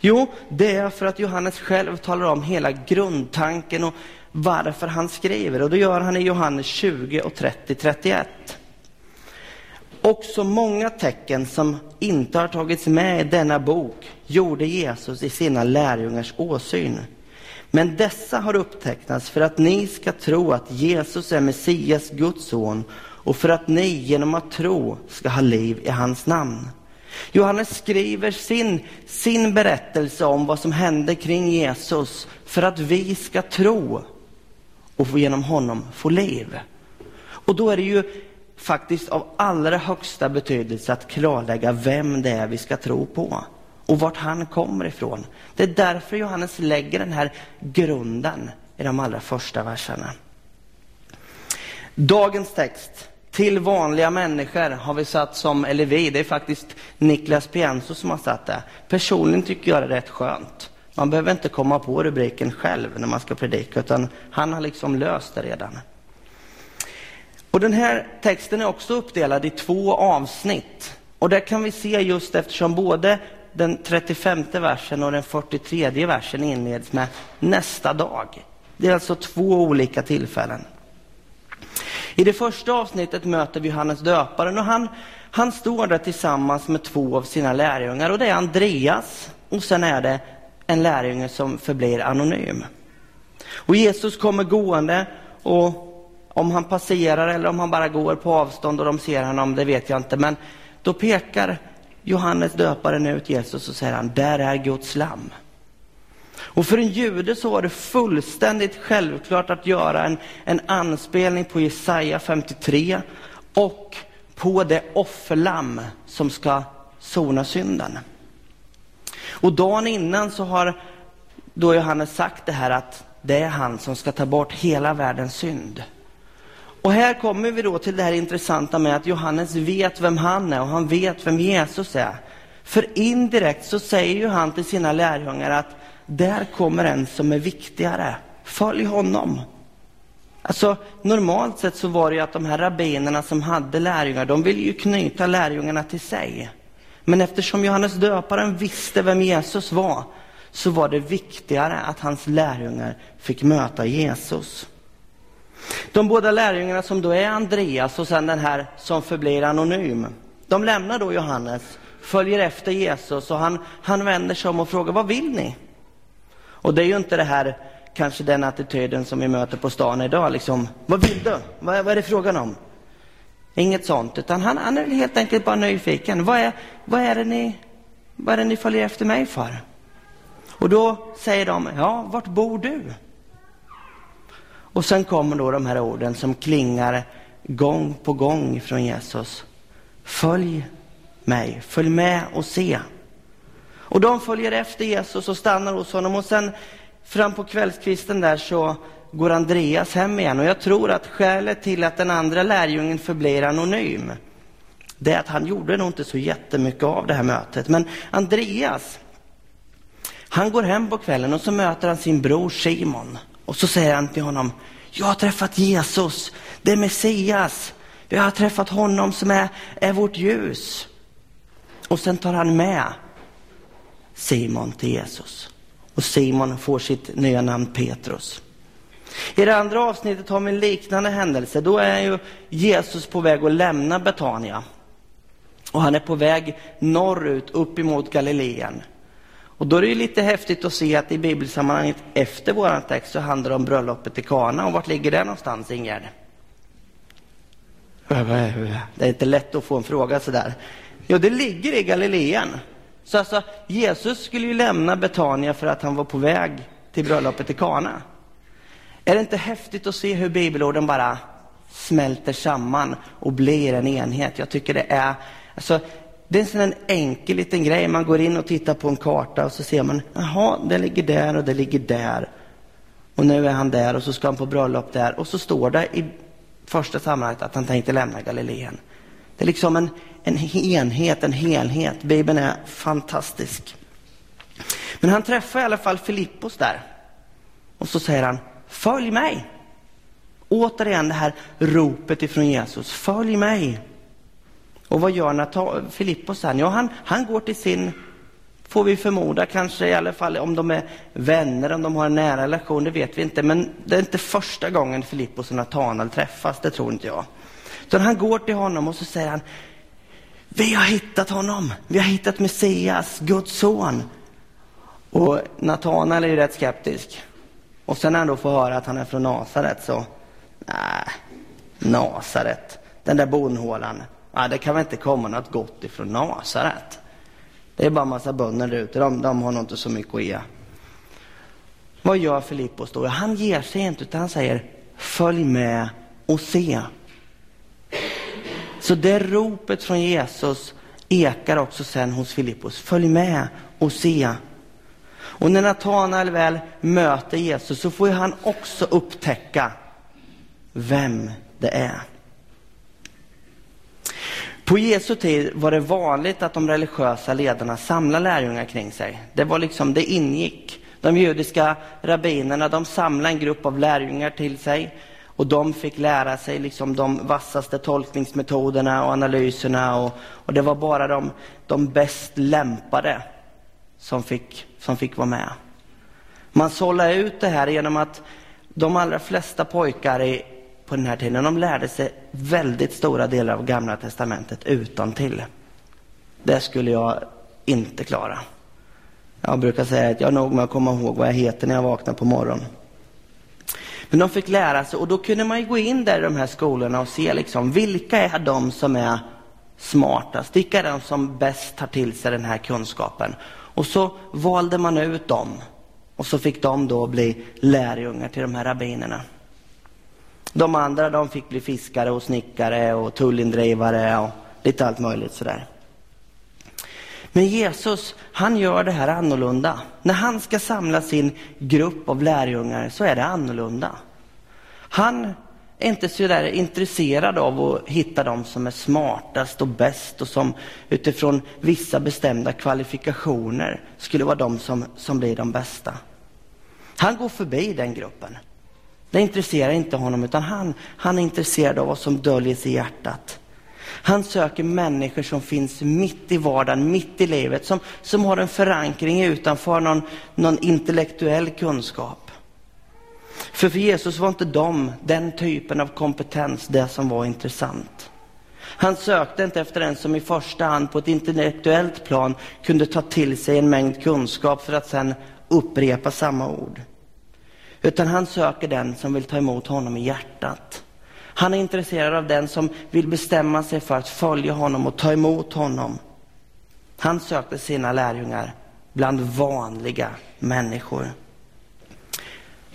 Jo, det är för att Johannes själv talar om hela grundtanken och varför han skriver. Och det gör han i Johannes 20 och 30, 31. Också många tecken som inte har tagits med i denna bok gjorde Jesus i sina lärjungars åsyn. Men dessa har upptecknats för att ni ska tro att Jesus är Messias, Guds son, och för att ni genom att tro ska ha liv i hans namn. Johannes skriver sin, sin berättelse om vad som hände kring Jesus för att vi ska tro och genom honom få liv. Och då är det ju faktiskt av allra högsta betydelse att klarlägga vem det är vi ska tro på och vart han kommer ifrån. Det är därför Johannes lägger den här grunden i de allra första verserna. Dagens text, till vanliga människor, har vi satt som, eller vi, det är faktiskt Niklas Pienso som har satt det. Personligen tycker jag det är rätt skönt. Man behöver inte komma på rubriken själv när man ska predika, utan han har liksom löst det redan. Och den här texten är också uppdelad i två avsnitt. Och där kan vi se just eftersom både den 35 versen och den 43 versen inleds med nästa dag. Det är alltså två olika tillfällen. I det första avsnittet möter vi Johannes döparen och han, han står där tillsammans med två av sina lärjungar och det är Andreas och sen är det en lärjunge som förblir anonym. Och Jesus kommer gående och om han passerar eller om han bara går på avstånd och de ser honom, det vet jag inte. Men då pekar Johannes döparen ut Jesus och säger han, där är Guds lamm. Och för en jude så var det fullständigt självklart att göra en, en anspelning på Jesaja 53 och på det offerlamm som ska sona synden. Och dagen innan så har då Johannes sagt det här att det är han som ska ta bort hela världens synd. Och här kommer vi då till det här intressanta med att Johannes vet vem han är och han vet vem Jesus är. För indirekt så säger ju han till sina lärjungar att där kommer en som är viktigare. Följ honom. Alltså normalt sett så var det ju att de här rabbinerna som hade lärjungar, de ville ju knyta lärjungarna till sig. Men eftersom Johannes döparen visste vem Jesus var så var det viktigare att hans lärjungar fick möta Jesus. De båda lärjungarna som då är Andreas och sen den här som förblir anonym. De lämnar då Johannes, följer efter Jesus och han, han vänder sig om och frågar vad vill ni? Och det är ju inte det här, kanske den attityden som vi möter på stan idag. Liksom, vad vill du? Vad, vad är det frågan om? Inget sånt, utan han, han är helt enkelt bara nyfiken. Vad är, vad, är det ni, vad är det ni följer efter mig för? Och då säger de, ja, vart bor du? Och sen kommer då de här orden som klingar gång på gång från Jesus. Följ mig, följ med och se. Och de följer efter Jesus och stannar hos honom och sen fram på kvällskvisten där så går Andreas hem igen. Och jag tror att skälet till att den andra lärjungen förblir anonym, det är att han gjorde nog inte så jättemycket av det här mötet. Men Andreas, han går hem på kvällen och så möter han sin bror Simon. Och så säger han till honom, jag har träffat Jesus, det är Messias. Jag har träffat honom som är, är vårt ljus. Och sen tar han med Simon till Jesus. Och Simon får sitt nya namn Petrus. I det andra avsnittet har vi en liknande händelse. Då är ju Jesus på väg att lämna Betania. Och han är på väg norrut, upp emot Galileen. Och då är det ju lite häftigt att se att i bibelsammanhanget efter vår text så handlar det om bröllopet i Kana. Och vart ligger det någonstans, Ingegärd? Det är inte lätt att få en fråga sådär. Jo, det ligger i Galileen. Så alltså, Jesus skulle ju lämna Betania för att han var på väg till bröllopet i Kana. Är det inte häftigt att se hur bibelorden bara smälter samman och blir en enhet? Jag tycker det är, alltså, det är en sån enkel liten grej. Man går in och tittar på en karta och så ser man, jaha, det ligger där och det ligger där. Och nu är han där och så ska han på bröllop där. Och så står det i första sammanhanget att han tänkte lämna Galileen. Det är liksom en, en enhet, en helhet. Bibeln är fantastisk. Men han träffar i alla fall Filippos där. Och så säger han, följ mig. Återigen det här ropet ifrån Jesus, följ mig. Och vad gör Filippos sen? Ja, han, han går till sin, får vi förmoda, kanske i alla fall om de är vänner, om de har en nära relation, det vet vi inte. Men det är inte första gången Filippos och Natanael träffas, det tror inte jag. Utan han går till honom och så säger han, vi har hittat honom, vi har hittat Messias, Guds son. Och Natanael är ju rätt skeptisk. Och sen när han då får höra att han är från Nasaret så, nej, Nasaret, den där bonhålan, ja, det kan väl inte komma något gott ifrån Nasaret. Det är bara en massa bönder där ute, de, de har nog inte så mycket att ge. Vad gör Filippos då? Han ger sig inte, utan han säger, följ med och se. Så det ropet från Jesus ekar också sen hos Filippos. Följ med och se. Och när Natanael väl möter Jesus så får han också upptäcka vem det är. På Jesu tid var det vanligt att de religiösa ledarna samlade lärjungar kring sig. Det var liksom, det ingick. De judiska rabbinerna, de samlade en grupp av lärjungar till sig och de fick lära sig liksom de vassaste tolkningsmetoderna och analyserna och, och det var bara de, de bäst lämpade som fick, som fick vara med. Man sållade ut det här genom att de allra flesta pojkar i, på den här tiden, de lärde sig väldigt stora delar av Gamla Testamentet utan till. Det skulle jag inte klara. Jag brukar säga att jag är nog med att komma ihåg vad jag heter när jag vaknar på morgonen. Men de fick lära sig och då kunde man ju gå in där i de här skolorna och se liksom, vilka är de som är smartast? Vilka är de som bäst tar till sig den här kunskapen? Och så valde man ut dem. Och så fick de då bli lärjungar till de här rabbinerna. De andra de fick bli fiskare och snickare och tullindrivare och lite allt möjligt sådär. Men Jesus, han gör det här annorlunda. När han ska samla sin grupp av lärjungar så är det annorlunda. Han är inte så där intresserad av att hitta de som är smartast och bäst och som utifrån vissa bestämda kvalifikationer skulle vara de som, som blir de bästa. Han går förbi den gruppen. Det intresserar inte honom, utan han, han är intresserad av vad som döljer sig i hjärtat. Han söker människor som finns mitt i vardagen, mitt i livet, som, som har en förankring utanför någon, någon intellektuell kunskap. För för Jesus var inte de, den typen av kompetens, det som var intressant. Han sökte inte efter den som i första hand på ett intellektuellt plan kunde ta till sig en mängd kunskap för att sedan upprepa samma ord. Utan han söker den som vill ta emot honom i hjärtat. Han är intresserad av den som vill bestämma sig för att följa honom och ta emot honom. Han sökte sina lärjungar bland vanliga människor.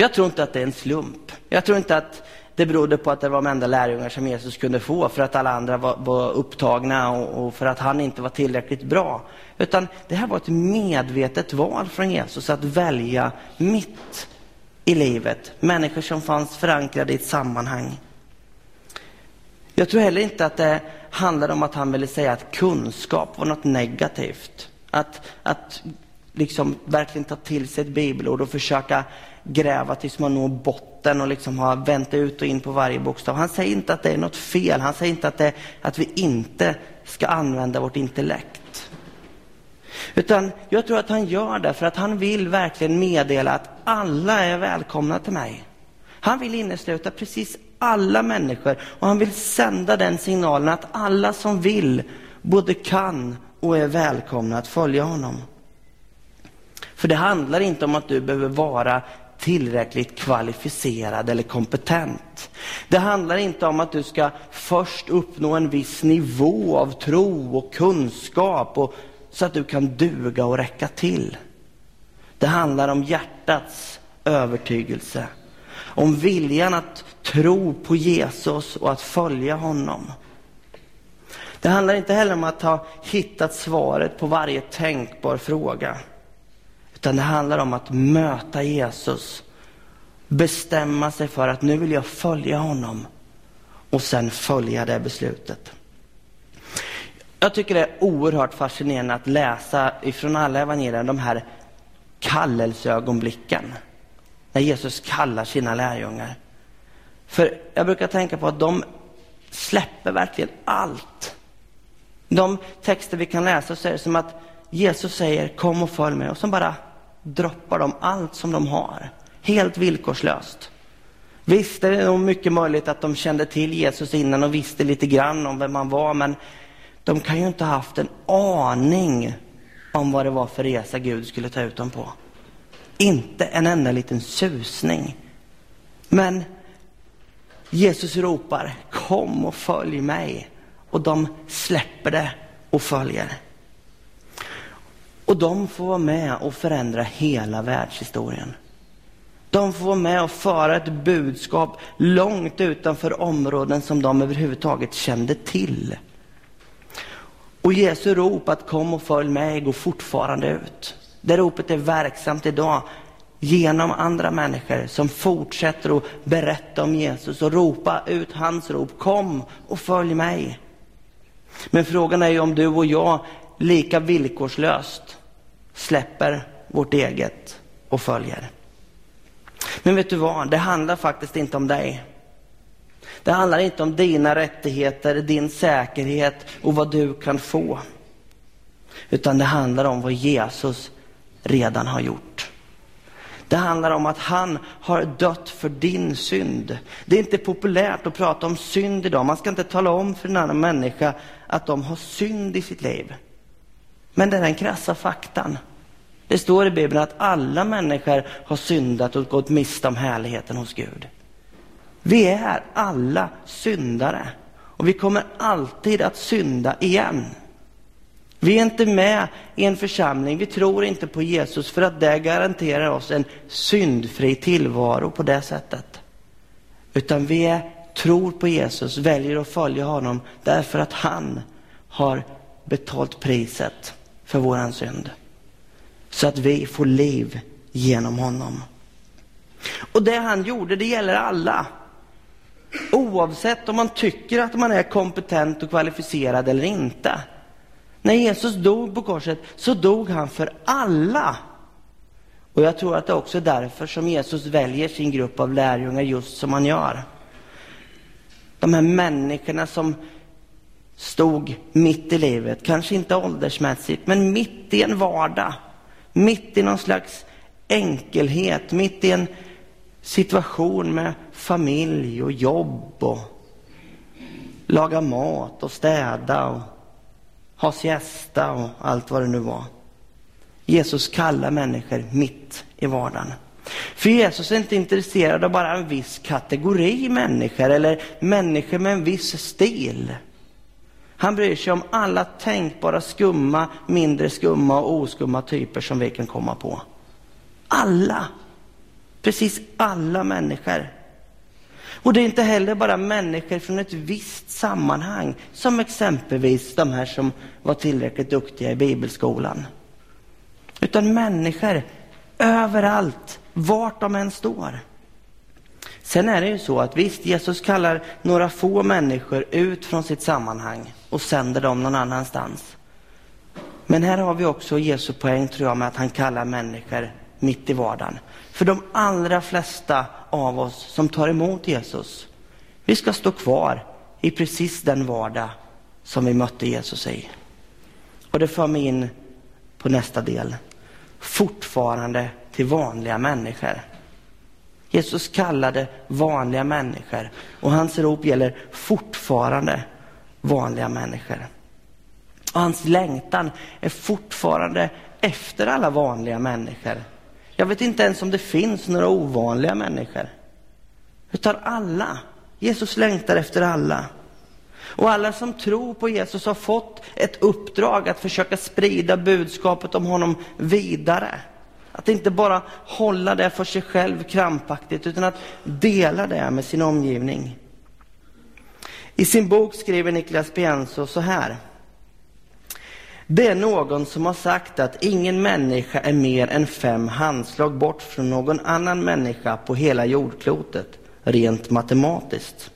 Jag tror inte att det är en slump. Jag tror inte att det berodde på att det var de enda lärjungar som Jesus kunde få för att alla andra var, var upptagna och, och, för att han inte var tillräckligt bra. Utan det här var ett medvetet val från Jesus att välja mitt i livet. Människor som fanns förankrade i ett sammanhang. Jag tror heller inte att det handlade om att han ville säga att kunskap var något negativt. Att, att liksom verkligen ta till sig ett bibelord och försöka gräva tills man når botten och liksom har vänt ut och in på varje bokstav. Han säger inte att det är något fel. Han säger inte att, det, att vi inte ska använda vårt intellekt. Utan jag tror att han gör det för att han vill verkligen meddela att alla är välkomna till mig. Han vill innesluta precis alla människor och han vill sända den signalen att alla som vill både kan och är välkomna att följa honom. För det handlar inte om att du behöver vara tillräckligt kvalificerad eller kompetent. Det handlar inte om att du ska först uppnå en viss nivå av tro och kunskap och, så att du kan duga och räcka till. Det handlar om hjärtats övertygelse. Om viljan att tro på Jesus och att följa honom. Det handlar inte heller om att ha hittat svaret på varje tänkbar fråga. Utan det handlar om att möta Jesus, bestämma sig för att nu vill jag följa honom och sen följa det beslutet. Jag tycker det är oerhört fascinerande att läsa ifrån alla evangelier de här kallelseögonblicken. När Jesus kallar sina lärjungar. För jag brukar tänka på att de släpper verkligen allt. De texter vi kan läsa så är det som att Jesus säger kom och följ mig och så bara droppar de allt som de har. Helt villkorslöst. Visst är det nog mycket möjligt att de kände till Jesus innan och visste lite grann om vem han var, men de kan ju inte ha haft en aning om vad det var för resa Gud skulle ta ut dem på. Inte en enda liten susning. Men Jesus ropar, kom och följ mig. Och de släpper det och följer. Och de får vara med och förändra hela världshistorien. De får vara med och föra ett budskap långt utanför områden som de överhuvudtaget kände till. Och Jesu rop att kom och följ mig går fortfarande ut. Det ropet är verksamt idag genom andra människor som fortsätter att berätta om Jesus och ropa ut hans rop. Kom och följ mig. Men frågan är ju om du och jag lika villkorslöst släpper vårt eget och följer. Men vet du vad? Det handlar faktiskt inte om dig. Det handlar inte om dina rättigheter, din säkerhet och vad du kan få. Utan det handlar om vad Jesus redan har gjort. Det handlar om att han har dött för din synd. Det är inte populärt att prata om synd idag. Man ska inte tala om för en annan människa att de har synd i sitt liv. Men det är den krassa faktan. Det står i Bibeln att alla människor har syndat och gått miste om härligheten hos Gud. Vi är alla syndare och vi kommer alltid att synda igen. Vi är inte med i en församling, vi tror inte på Jesus för att det garanterar oss en syndfri tillvaro på det sättet. Utan vi är, tror på Jesus, väljer att följa honom därför att han har betalt priset för våran synd. Så att vi får liv genom honom. Och det han gjorde, det gäller alla. Oavsett om man tycker att man är kompetent och kvalificerad eller inte. När Jesus dog på korset så dog han för alla. Och jag tror att det också är därför som Jesus väljer sin grupp av lärjungar just som han gör. De här människorna som, stod mitt i livet, kanske inte åldersmässigt, men mitt i en vardag, mitt i någon slags enkelhet, mitt i en situation med familj och jobb och laga mat och städa och ha siesta och allt vad det nu var. Jesus kallar människor mitt i vardagen. För Jesus är inte intresserad av bara en viss kategori människor eller människor med en viss stil. Han bryr sig om alla tänkbara skumma, mindre skumma och oskumma typer som vi kan komma på. Alla. Precis alla människor. Och det är inte heller bara människor från ett visst sammanhang, som exempelvis de här som var tillräckligt duktiga i bibelskolan. Utan människor överallt, vart de än står. Sen är det ju så att visst, Jesus kallar några få människor ut från sitt sammanhang och sänder dem någon annanstans. Men här har vi också Jesu poäng tror jag med att han kallar människor mitt i vardagen. För de allra flesta av oss som tar emot Jesus, vi ska stå kvar i precis den vardag som vi mötte Jesus i. Och det för mig in på nästa del. Fortfarande till vanliga människor. Jesus kallade vanliga människor och hans rop gäller fortfarande vanliga människor. Och hans längtan är fortfarande efter alla vanliga människor. Jag vet inte ens om det finns några ovanliga människor. Utan alla. Jesus längtar efter alla. Och alla som tror på Jesus har fått ett uppdrag att försöka sprida budskapet om honom vidare. Att inte bara hålla det för sig själv krampaktigt, utan att dela det med sin omgivning. I sin bok skriver Niklas Pienso så här. Det är någon som har sagt att ingen människa är mer än fem handslag bort från någon annan människa på hela jordklotet, rent matematiskt.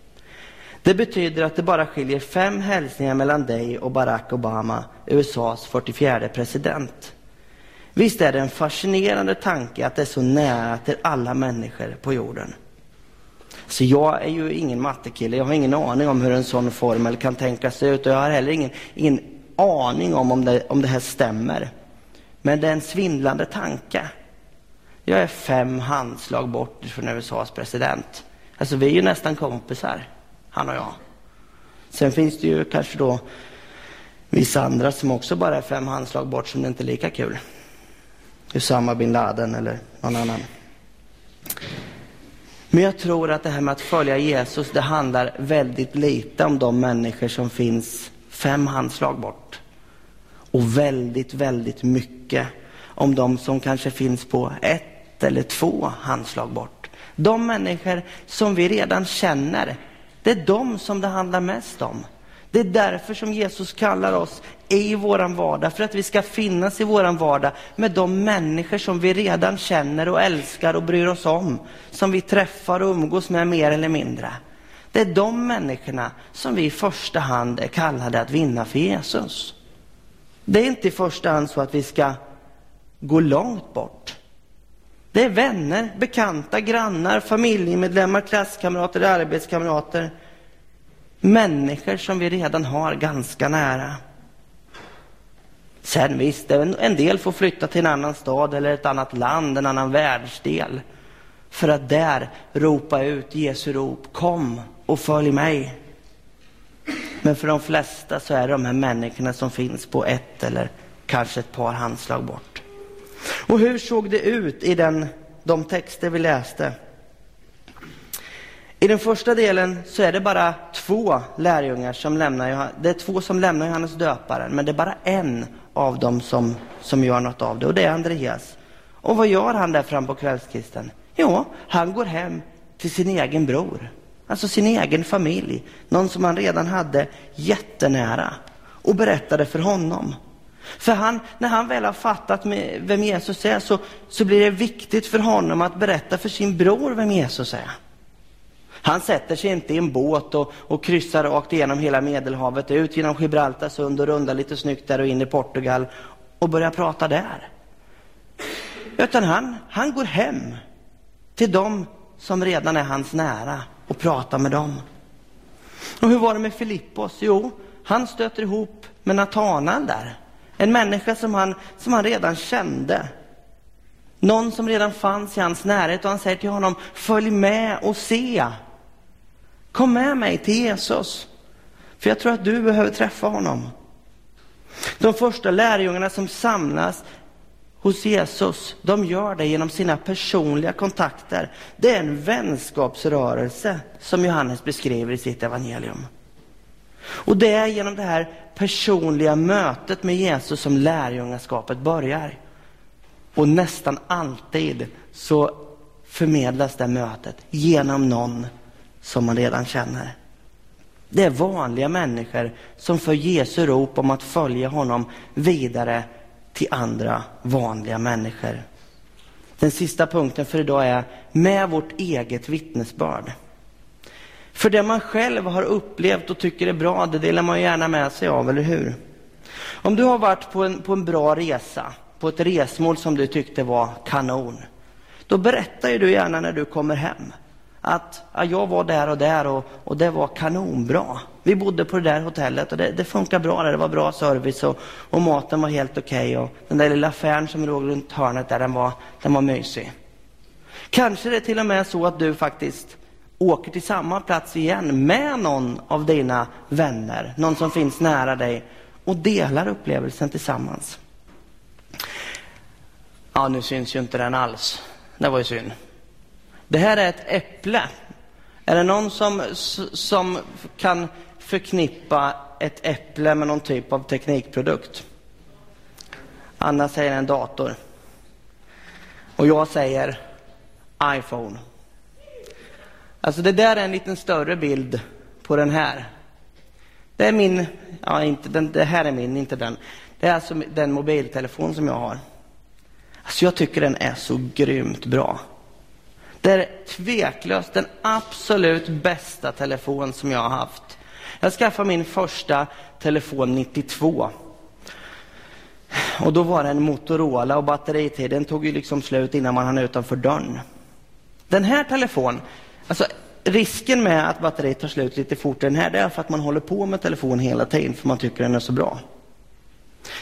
Det betyder att det bara skiljer fem hälsningar mellan dig och Barack Obama, USAs 44 president. Visst är det en fascinerande tanke att det är så nära till alla människor på jorden. Så jag är ju ingen mattekille, jag har ingen aning om hur en sån formel kan tänkas ut och jag har heller ingen, ingen aning om om det, om det här stämmer. Men det är en svindlande tanke. Jag är fem handslag bort från USAs president. Alltså vi är ju nästan kompisar, han och jag. Sen finns det ju kanske då vissa andra som också bara är fem handslag bort som det inte är lika kul. Usama bin Laden eller någon annan. Men jag tror att det här med att följa Jesus, det handlar väldigt lite om de människor som finns fem handslag bort. Och väldigt, väldigt mycket om de som kanske finns på ett eller två handslag bort. De människor som vi redan känner, det är de som det handlar mest om. Det är därför som Jesus kallar oss i våran vardag, för att vi ska finnas i våran vardag med de människor som vi redan känner och älskar och bryr oss om, som vi träffar och umgås med mer eller mindre. Det är de människorna som vi i första hand är kallade att vinna för Jesus. Det är inte i första hand så att vi ska gå långt bort. Det är vänner, bekanta, grannar, familjemedlemmar, klasskamrater, arbetskamrater. Människor som vi redan har ganska nära. Sen visst, en del får flytta till en annan stad eller ett annat land, en annan världsdel. För att där ropa ut Jesu rop, kom och följ mig. Men för de flesta så är det de här människorna som finns på ett eller kanske ett par handslag bort. Och hur såg det ut i den, de texter vi läste? I den första delen så är det bara två lärjungar som lämnar, det är två som lämnar Johannes döparen, men det är bara en av dem som, som gör något av det och det är Andreas. Och vad gör han där fram på kvällskvisten? Jo, han går hem till sin egen bror, alltså sin egen familj, någon som han redan hade jättenära och berättade för honom. För han, när han väl har fattat med vem Jesus är så, så blir det viktigt för honom att berätta för sin bror vem Jesus är. Han sätter sig inte i en båt och, och kryssar rakt igenom hela Medelhavet, ut genom Gibraltarsund och rundar lite snyggt där och in i Portugal och börjar prata där. Utan han, han går hem till dem som redan är hans nära och pratar med dem. Och hur var det med Filippos? Jo, han stöter ihop med Natanael där. En människa som han, som han redan kände. Någon som redan fanns i hans närhet och han säger till honom, följ med och se. Kom med mig till Jesus. För jag tror att du behöver träffa honom. De första lärjungarna som samlas hos Jesus, de gör det genom sina personliga kontakter. Det är en vänskapsrörelse som Johannes beskriver i sitt evangelium. Och det är genom det här personliga mötet med Jesus som lärjungaskapet börjar. Och nästan alltid så förmedlas det mötet genom någon som man redan känner. Det är vanliga människor som för Jesu rop om att följa honom vidare till andra vanliga människor. Den sista punkten för idag är med vårt eget vittnesbörd. För det man själv har upplevt och tycker är bra, det delar man gärna med sig av, eller hur? Om du har varit på en, på en bra resa, på ett resmål som du tyckte var kanon, då berättar ju du gärna när du kommer hem att ja, jag var där och där och, och det var kanonbra. Vi bodde på det där hotellet och det, det funkar bra där. Det var bra service och, och maten var helt okej. Okay och den där lilla affären som låg runt hörnet där, den var, den var mysig. Kanske det är till och med så att du faktiskt åker till samma plats igen med någon av dina vänner, någon som finns nära dig och delar upplevelsen tillsammans. Ja, nu syns ju inte den alls. Det var ju synd. Det här är ett äpple. Är det någon som, som kan förknippa ett äpple med någon typ av teknikprodukt? Anna säger en dator. Och jag säger iPhone. Alltså det där är en liten större bild på den här. Det är min, ja inte den, det här är min, inte den. Det är alltså den mobiltelefon som jag har. Alltså jag tycker den är så grymt bra. Det är tveklöst den absolut bästa telefon som jag har haft. Jag skaffade min första telefon 92. Och då var det en Motorola och batteritiden tog ju liksom slut innan man hann utanför dörren. Den här telefonen, alltså risken med att batteriet tar slut lite fortare än här, det är för att man håller på med telefonen hela tiden för man tycker den är så bra.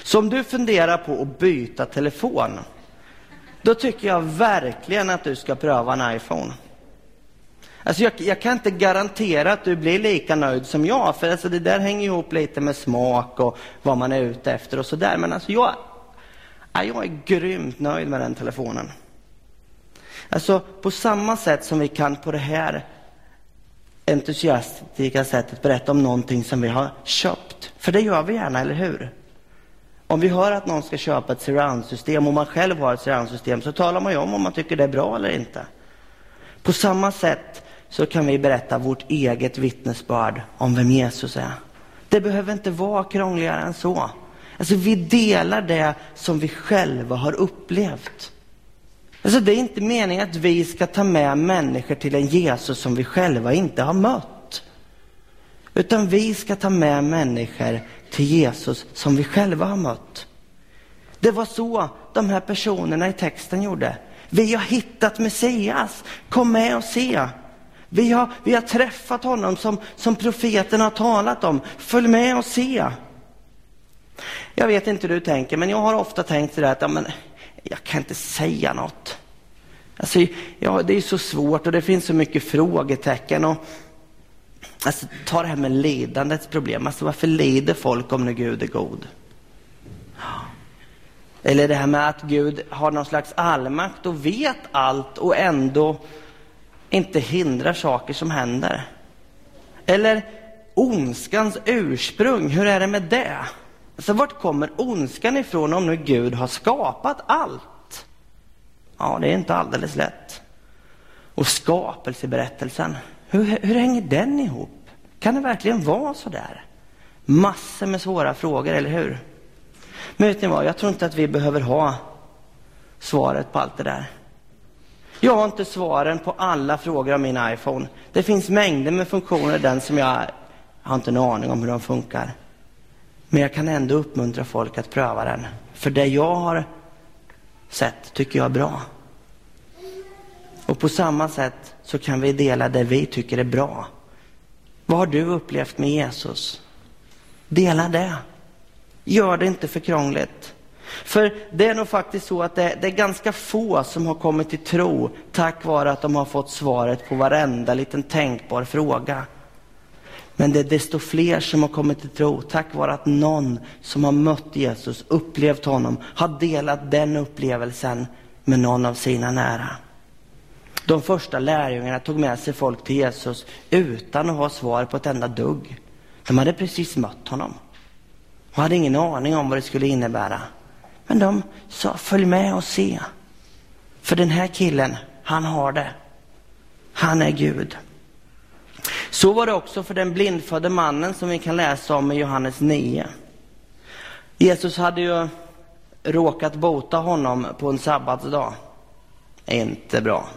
Så om du funderar på att byta telefon, då tycker jag verkligen att du ska pröva en iPhone. Alltså jag, jag, kan inte garantera att du blir lika nöjd som jag, för alltså det där hänger ihop lite med smak och vad man är ute efter och sådär. Men alltså jag, jag är grymt nöjd med den telefonen. Alltså på samma sätt som vi kan på det här entusiastiska sättet berätta om någonting som vi har köpt. För det gör vi gärna, eller hur? Om vi hör att någon ska köpa ett surroundsystem och man själv har ett surroundsystem så talar man ju om om man tycker det är bra eller inte. På samma sätt så kan vi berätta vårt eget vittnesbörd om vem Jesus är. Det behöver inte vara krångligare än så. Alltså vi delar det som vi själva har upplevt. Alltså det är inte meningen att vi ska ta med människor till en Jesus som vi själva inte har mött. Utan vi ska ta med människor till Jesus som vi själva har mött. Det var så de här personerna i texten gjorde. Vi har hittat Messias, kom med och se. Vi har, vi har träffat honom som, som profeten har talat om, följ med och se. Jag vet inte hur du tänker, men jag har ofta tänkt sådär att ja, men, jag kan inte säga något. Alltså, ja, det är så svårt och det finns så mycket frågetecken. Och, alltså, ta det här med lidandets problem. Alltså, varför lider folk om nu Gud är god? Eller det här med att Gud har någon slags allmakt och vet allt och ändå inte hindrar saker som händer. Eller ondskans ursprung, hur är det med det? Alltså vart kommer ondskan ifrån om nu Gud har skapat allt? Ja, det är inte alldeles lätt. Och skapelseberättelsen, hur, hur hänger den ihop? Kan det verkligen vara så där? Massor med svåra frågor, eller hur? Men vet ni vad, jag tror inte att vi behöver ha svaret på allt det där. Jag har inte svaren på alla frågor om min iPhone. Det finns mängder med funktioner i den som jag, jag har inte en aning om hur de funkar. Men jag kan ändå uppmuntra folk att pröva den. För det jag har sett tycker jag är bra. Och på samma sätt så kan vi dela det vi tycker är bra. Vad har du upplevt med Jesus? Dela det. Gör det inte för krångligt. För det är nog faktiskt så att det, det, är ganska få som har kommit till tro tack vare att de har fått svaret på varenda liten tänkbar fråga. Men det är desto fler som har kommit till tro tack vare att någon som har mött Jesus, upplevt honom, har delat den upplevelsen med någon av sina nära. De första lärjungarna tog med sig folk till Jesus utan att ha svar på ett enda dugg. De hade precis mött honom och hade ingen aning om vad det skulle innebära. Men de sa, följ med och se. För den här killen, han har det. Han är Gud. Så var det också för den blindfödde mannen som vi kan läsa om i Johannes 9. Jesus hade ju råkat bota honom på en sabbatsdag. Inte bra.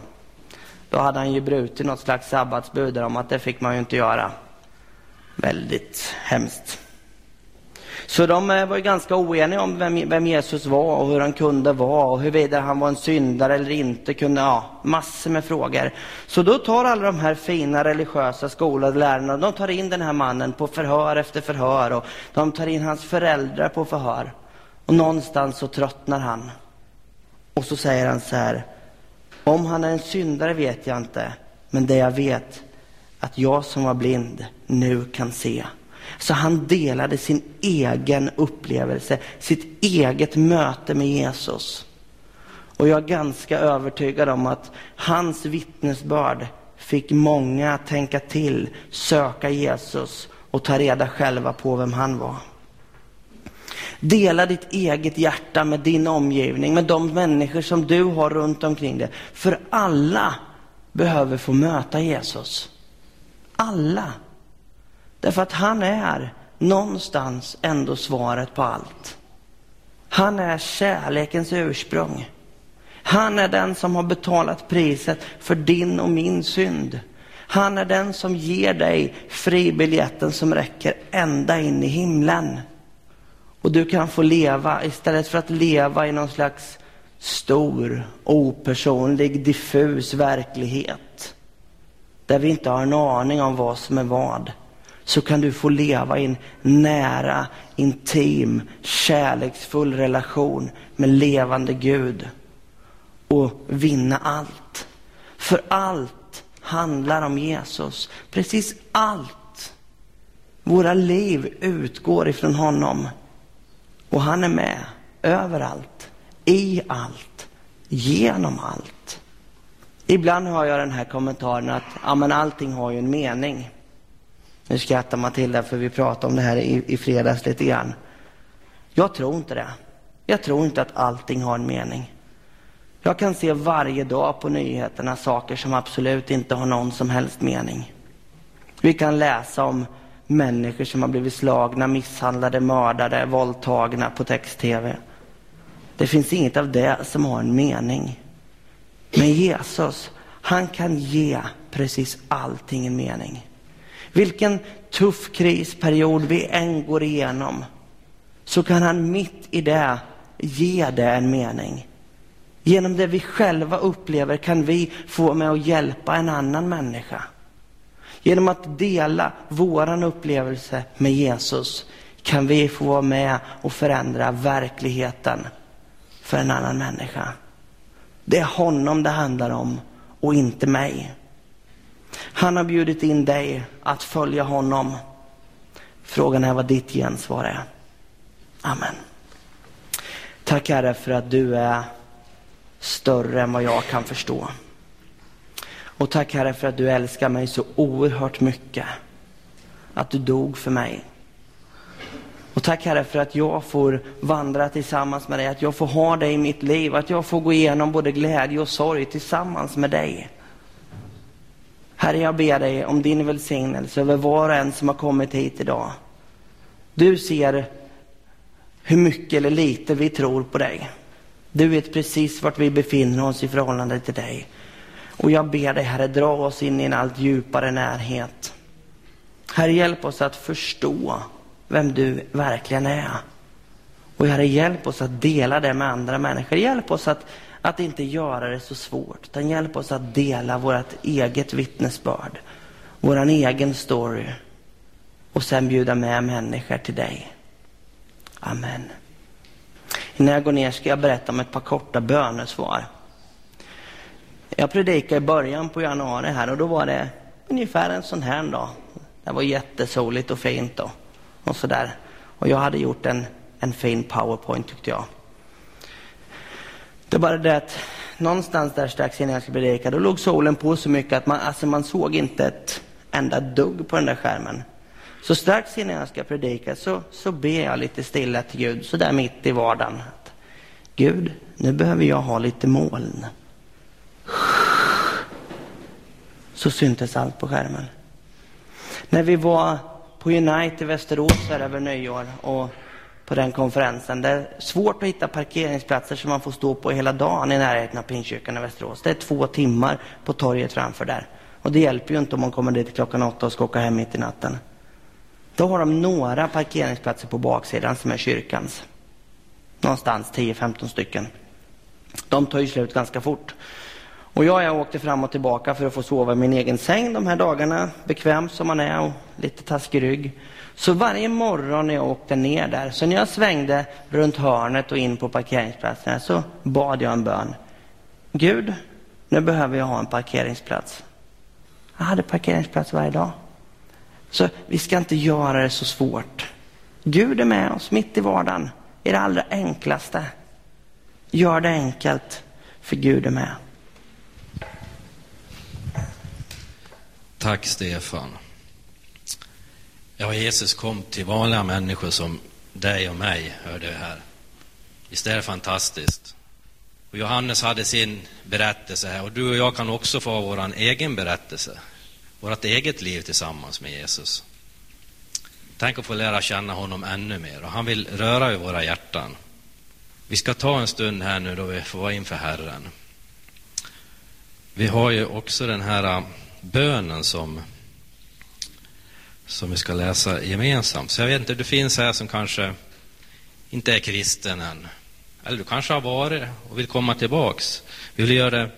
Då hade han ju brutit något slags sabbatsbud om att det fick man ju inte göra. Väldigt hemskt. Så de eh, var ju ganska oeniga om vem, vem Jesus var och hur han kunde vara och huruvida han var en syndare eller inte. Kunde, ja, massor med frågor. Så då tar alla de här fina religiösa skolade lärarna, de tar in den här mannen på förhör efter förhör och de tar in hans föräldrar på förhör. Och någonstans så tröttnar han. Och så säger han så här, om han är en syndare vet jag inte, men det jag vet att jag som var blind nu kan se. Så han delade sin egen upplevelse, sitt eget möte med Jesus. Och jag är ganska övertygad om att hans vittnesbörd fick många att tänka till, söka Jesus och ta reda själva på vem han var. Dela ditt eget hjärta med din omgivning, med de människor som du har runt omkring dig. För alla behöver få möta Jesus. Alla. Därför att han är någonstans ändå svaret på allt. Han är kärlekens ursprung. Han är den som har betalat priset för din och min synd. Han är den som ger dig fribiljetten som räcker ända in i himlen. Och du kan få leva istället för att leva i någon slags stor, opersonlig, diffus verklighet. Där vi inte har en aning om vad som är vad så kan du få leva i en nära, intim, kärleksfull relation med levande Gud och vinna allt. För allt handlar om Jesus. Precis allt. Våra liv utgår ifrån honom. Och han är med överallt, i allt, genom allt. Ibland hör jag den här kommentaren att ja, men allting har ju en mening. Nu skrattar Matilda för vi pratade om det här i, i fredags lite grann. Jag tror inte det. Jag tror inte att allting har en mening. Jag kan se varje dag på nyheterna saker som absolut inte har någon som helst mening. Vi kan läsa om människor som har blivit slagna, misshandlade, mördade, våldtagna på text-tv. Det finns inget av det som har en mening. Men Jesus, han kan ge precis allting en mening. Vilken tuff krisperiod vi än går igenom så kan han mitt i det ge det en mening. Genom det vi själva upplever kan vi få med att hjälpa en annan människa. Genom att dela våran upplevelse med Jesus kan vi få vara med och förändra verkligheten för en annan människa. Det är honom det handlar om och inte mig. Han har bjudit in dig att följa honom. Frågan är vad ditt gensvar är. Amen. Tack Herre för att du är större än vad jag kan förstå. Och tack Herre för att du älskar mig så oerhört mycket. Att du dog för mig. Och tack Herre för att jag får vandra tillsammans med dig, att jag får ha dig i mitt liv, att jag får gå igenom både glädje och sorg tillsammans med dig. Herre, jag ber dig om din välsignelse över var och en som har kommit hit idag. Du ser hur mycket eller lite vi tror på dig. Du vet precis vart vi befinner oss i förhållande till dig. Och jag ber dig, Herre, dra oss in i en allt djupare närhet. Herre, hjälp oss att förstå vem du verkligen är. Och Herre, hjälp oss att dela det med andra människor. Hjälp oss att att inte göra det så svårt, utan hjälp oss att dela vårt eget vittnesbörd, vår egen story. och sen bjuda med människor till dig. Amen. Innan jag går ner ska jag berätta om ett par korta bönesvar. Jag predikade i början på januari här och då var det ungefär en sån här dag. Det var jättesoligt och fint då. Och så där. Och jag hade gjort en, en fin powerpoint tyckte jag. Det är bara det att någonstans där strax innan jag skulle predika, då låg solen på så mycket att man, alltså man såg inte ett enda dugg på den där skärmen. Så strax innan jag ska predika så, så ber jag lite stilla till Gud, så där mitt i vardagen. Att, Gud, nu behöver jag ha lite moln. Så syntes allt på skärmen. När vi var på Unite i Västerås här över nyår och på den konferensen. Det är svårt att hitta parkeringsplatser som man får stå på hela dagen i närheten av Pingstkyrkan i Västerås. Det är två timmar på torget framför där. Och det hjälper ju inte om man kommer dit klockan åtta och ska åka hem mitt i natten. Då har de några parkeringsplatser på baksidan som är kyrkans. Någonstans 10-15 stycken. De tar ju slut ganska fort. Och jag, jag åkte fram och tillbaka för att få sova i min egen säng de här dagarna, bekväm som man är och lite taskig rygg. Så varje morgon när jag åkte ner där, så när jag svängde runt hörnet och in på parkeringsplatsen så bad jag en bön. Gud, nu behöver jag ha en parkeringsplats. Jag hade parkeringsplats varje dag. Så vi ska inte göra det så svårt. Gud är med oss mitt i vardagen, i det allra enklaste. Gör det enkelt, för Gud är med. Tack Stefan. Ja, Jesus kom till vanliga människor som dig och mig, hörde vi här. Visst är det fantastiskt? Och Johannes hade sin berättelse här och du och jag kan också få vår egen berättelse. Vårt eget liv tillsammans med Jesus. Tänk att få lära känna honom ännu mer och han vill röra i våra hjärtan. Vi ska ta en stund här nu då vi får vara inför Herren. Vi har ju också den här bönen som, som vi ska läsa gemensamt. Så jag vet inte, det finns här som kanske inte är kristen än. Eller du kanske har varit och vill komma tillbaks. Vi vill göra det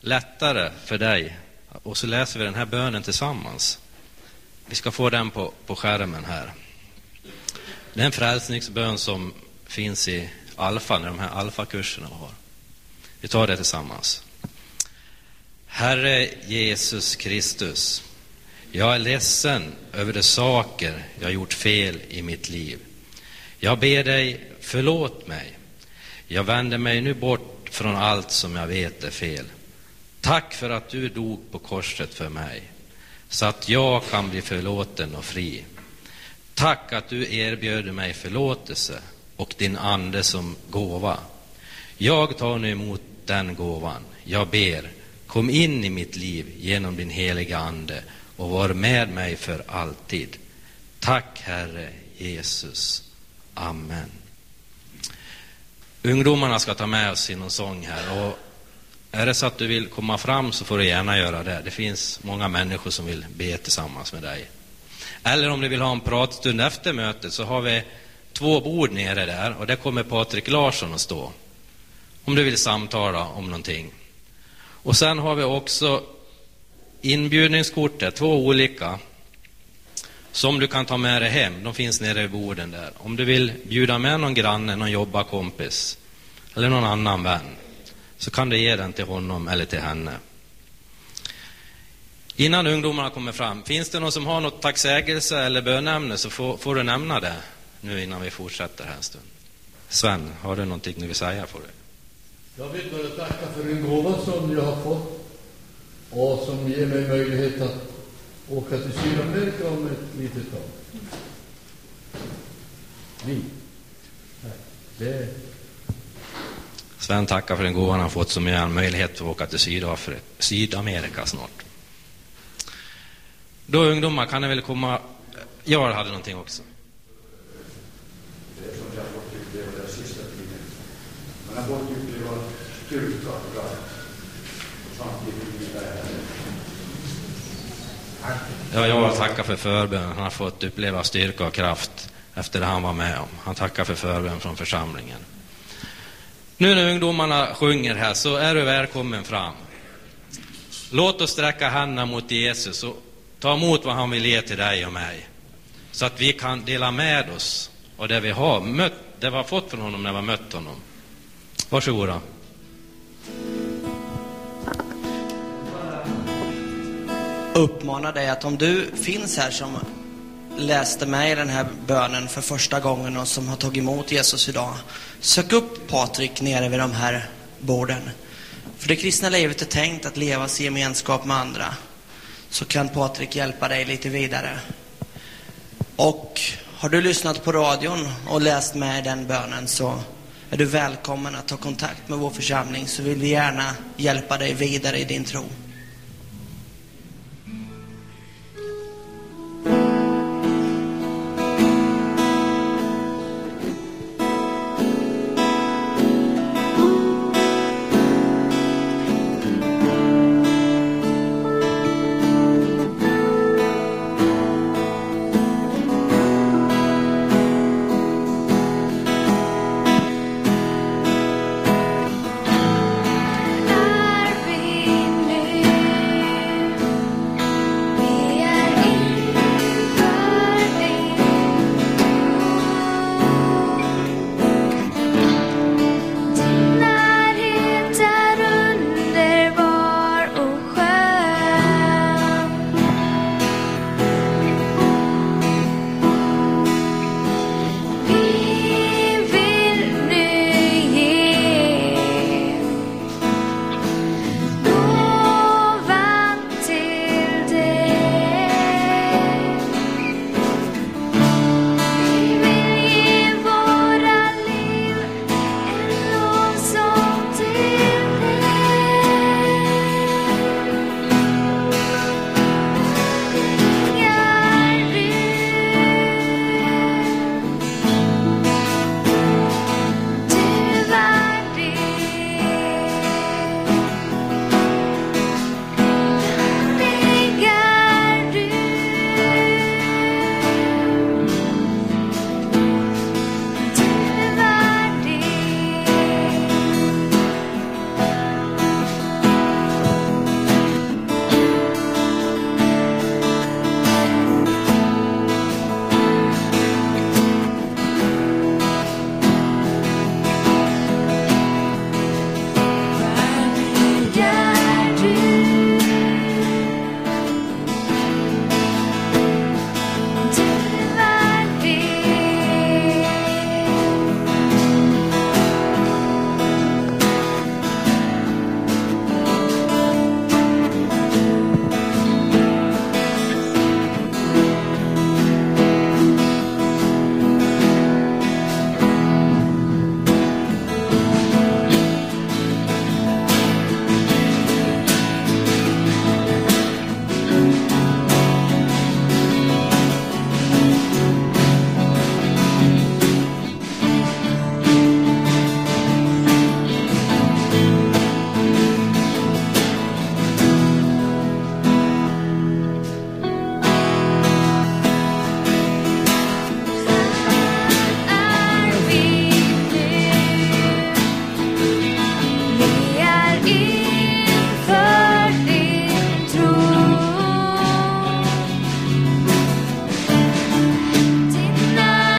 lättare för dig. Och så läser vi den här bönen tillsammans. Vi ska få den på, på skärmen här. Det är en frälsningsbön som finns i Alfa, när de här Alfa-kurserna har. Vi tar det tillsammans. Herre Jesus Kristus, jag är ledsen över de saker jag gjort fel i mitt liv. Jag ber dig, förlåt mig. Jag vänder mig nu bort från allt som jag vet är fel. Tack för att du dog på korset för mig, så att jag kan bli förlåten och fri. Tack att du erbjöd mig förlåtelse och din ande som gåva. Jag tar nu emot den gåvan. Jag ber, kom in i mitt liv genom din heliga ande och var med mig för alltid. Tack Herre Jesus. Amen. Ungdomarna ska ta med oss i någon sång här. Och är det så att du vill komma fram så får du gärna göra det. Det finns många människor som vill be tillsammans med dig. Eller om du vill ha en pratstund efter mötet så har vi två bord nere där och där kommer Patrik Larsson att stå. Om du vill samtala om någonting. Och sen har vi också inbjudningskortet, två olika, som du kan ta med dig hem. De finns nere i borden där. Om du vill bjuda med någon granne, någon jobbarkompis eller någon annan vän, så kan du ge den till honom eller till henne. Innan ungdomarna kommer fram, finns det någon som har något tacksägelse eller bönämne så får, får, du nämna det nu innan vi fortsätter här en stund. Sven, har du någonting du vill säga? Får du? Jag vill bara tacka för den gåva som jag har fått och som ger mig möjlighet att åka till Sydamerika om ett litet tag. Vi. Det Sven tackar för den gåvan han fått som ger en möjlighet att åka till Sydafrika, Sydamerika snart. Då ungdomar kan ni väl komma... Jag hade någonting också. Det som jag har fått uppleva den sista tiden. Man har fått uppleva styrka och kraft. Och samtidigt blir det Tack. Ja, jag tackar för förbön. Han har fått uppleva styrka och kraft efter det han var med om. Han tackar för förbön från församlingen. Nu när ungdomarna sjunger här så är du välkommen fram. Låt oss sträcka händerna mot Jesus och ta emot vad han vill ge till dig och mig. Så att vi kan dela med oss av det vi har mött, det vi har fått från honom när vi har mött honom. Varsågoda. Uppmana dig att om du finns här som läste med i den här bönen för första gången och som har tagit emot Jesus idag. Sök upp Patrik nere vid de här borden. För det kristna livet är tänkt att levas i gemenskap med andra. Så kan Patrik hjälpa dig lite vidare. Och har du lyssnat på radion och läst med i den bönen så är du välkommen att ta kontakt med vår församling så vill vi gärna hjälpa dig vidare i din tro.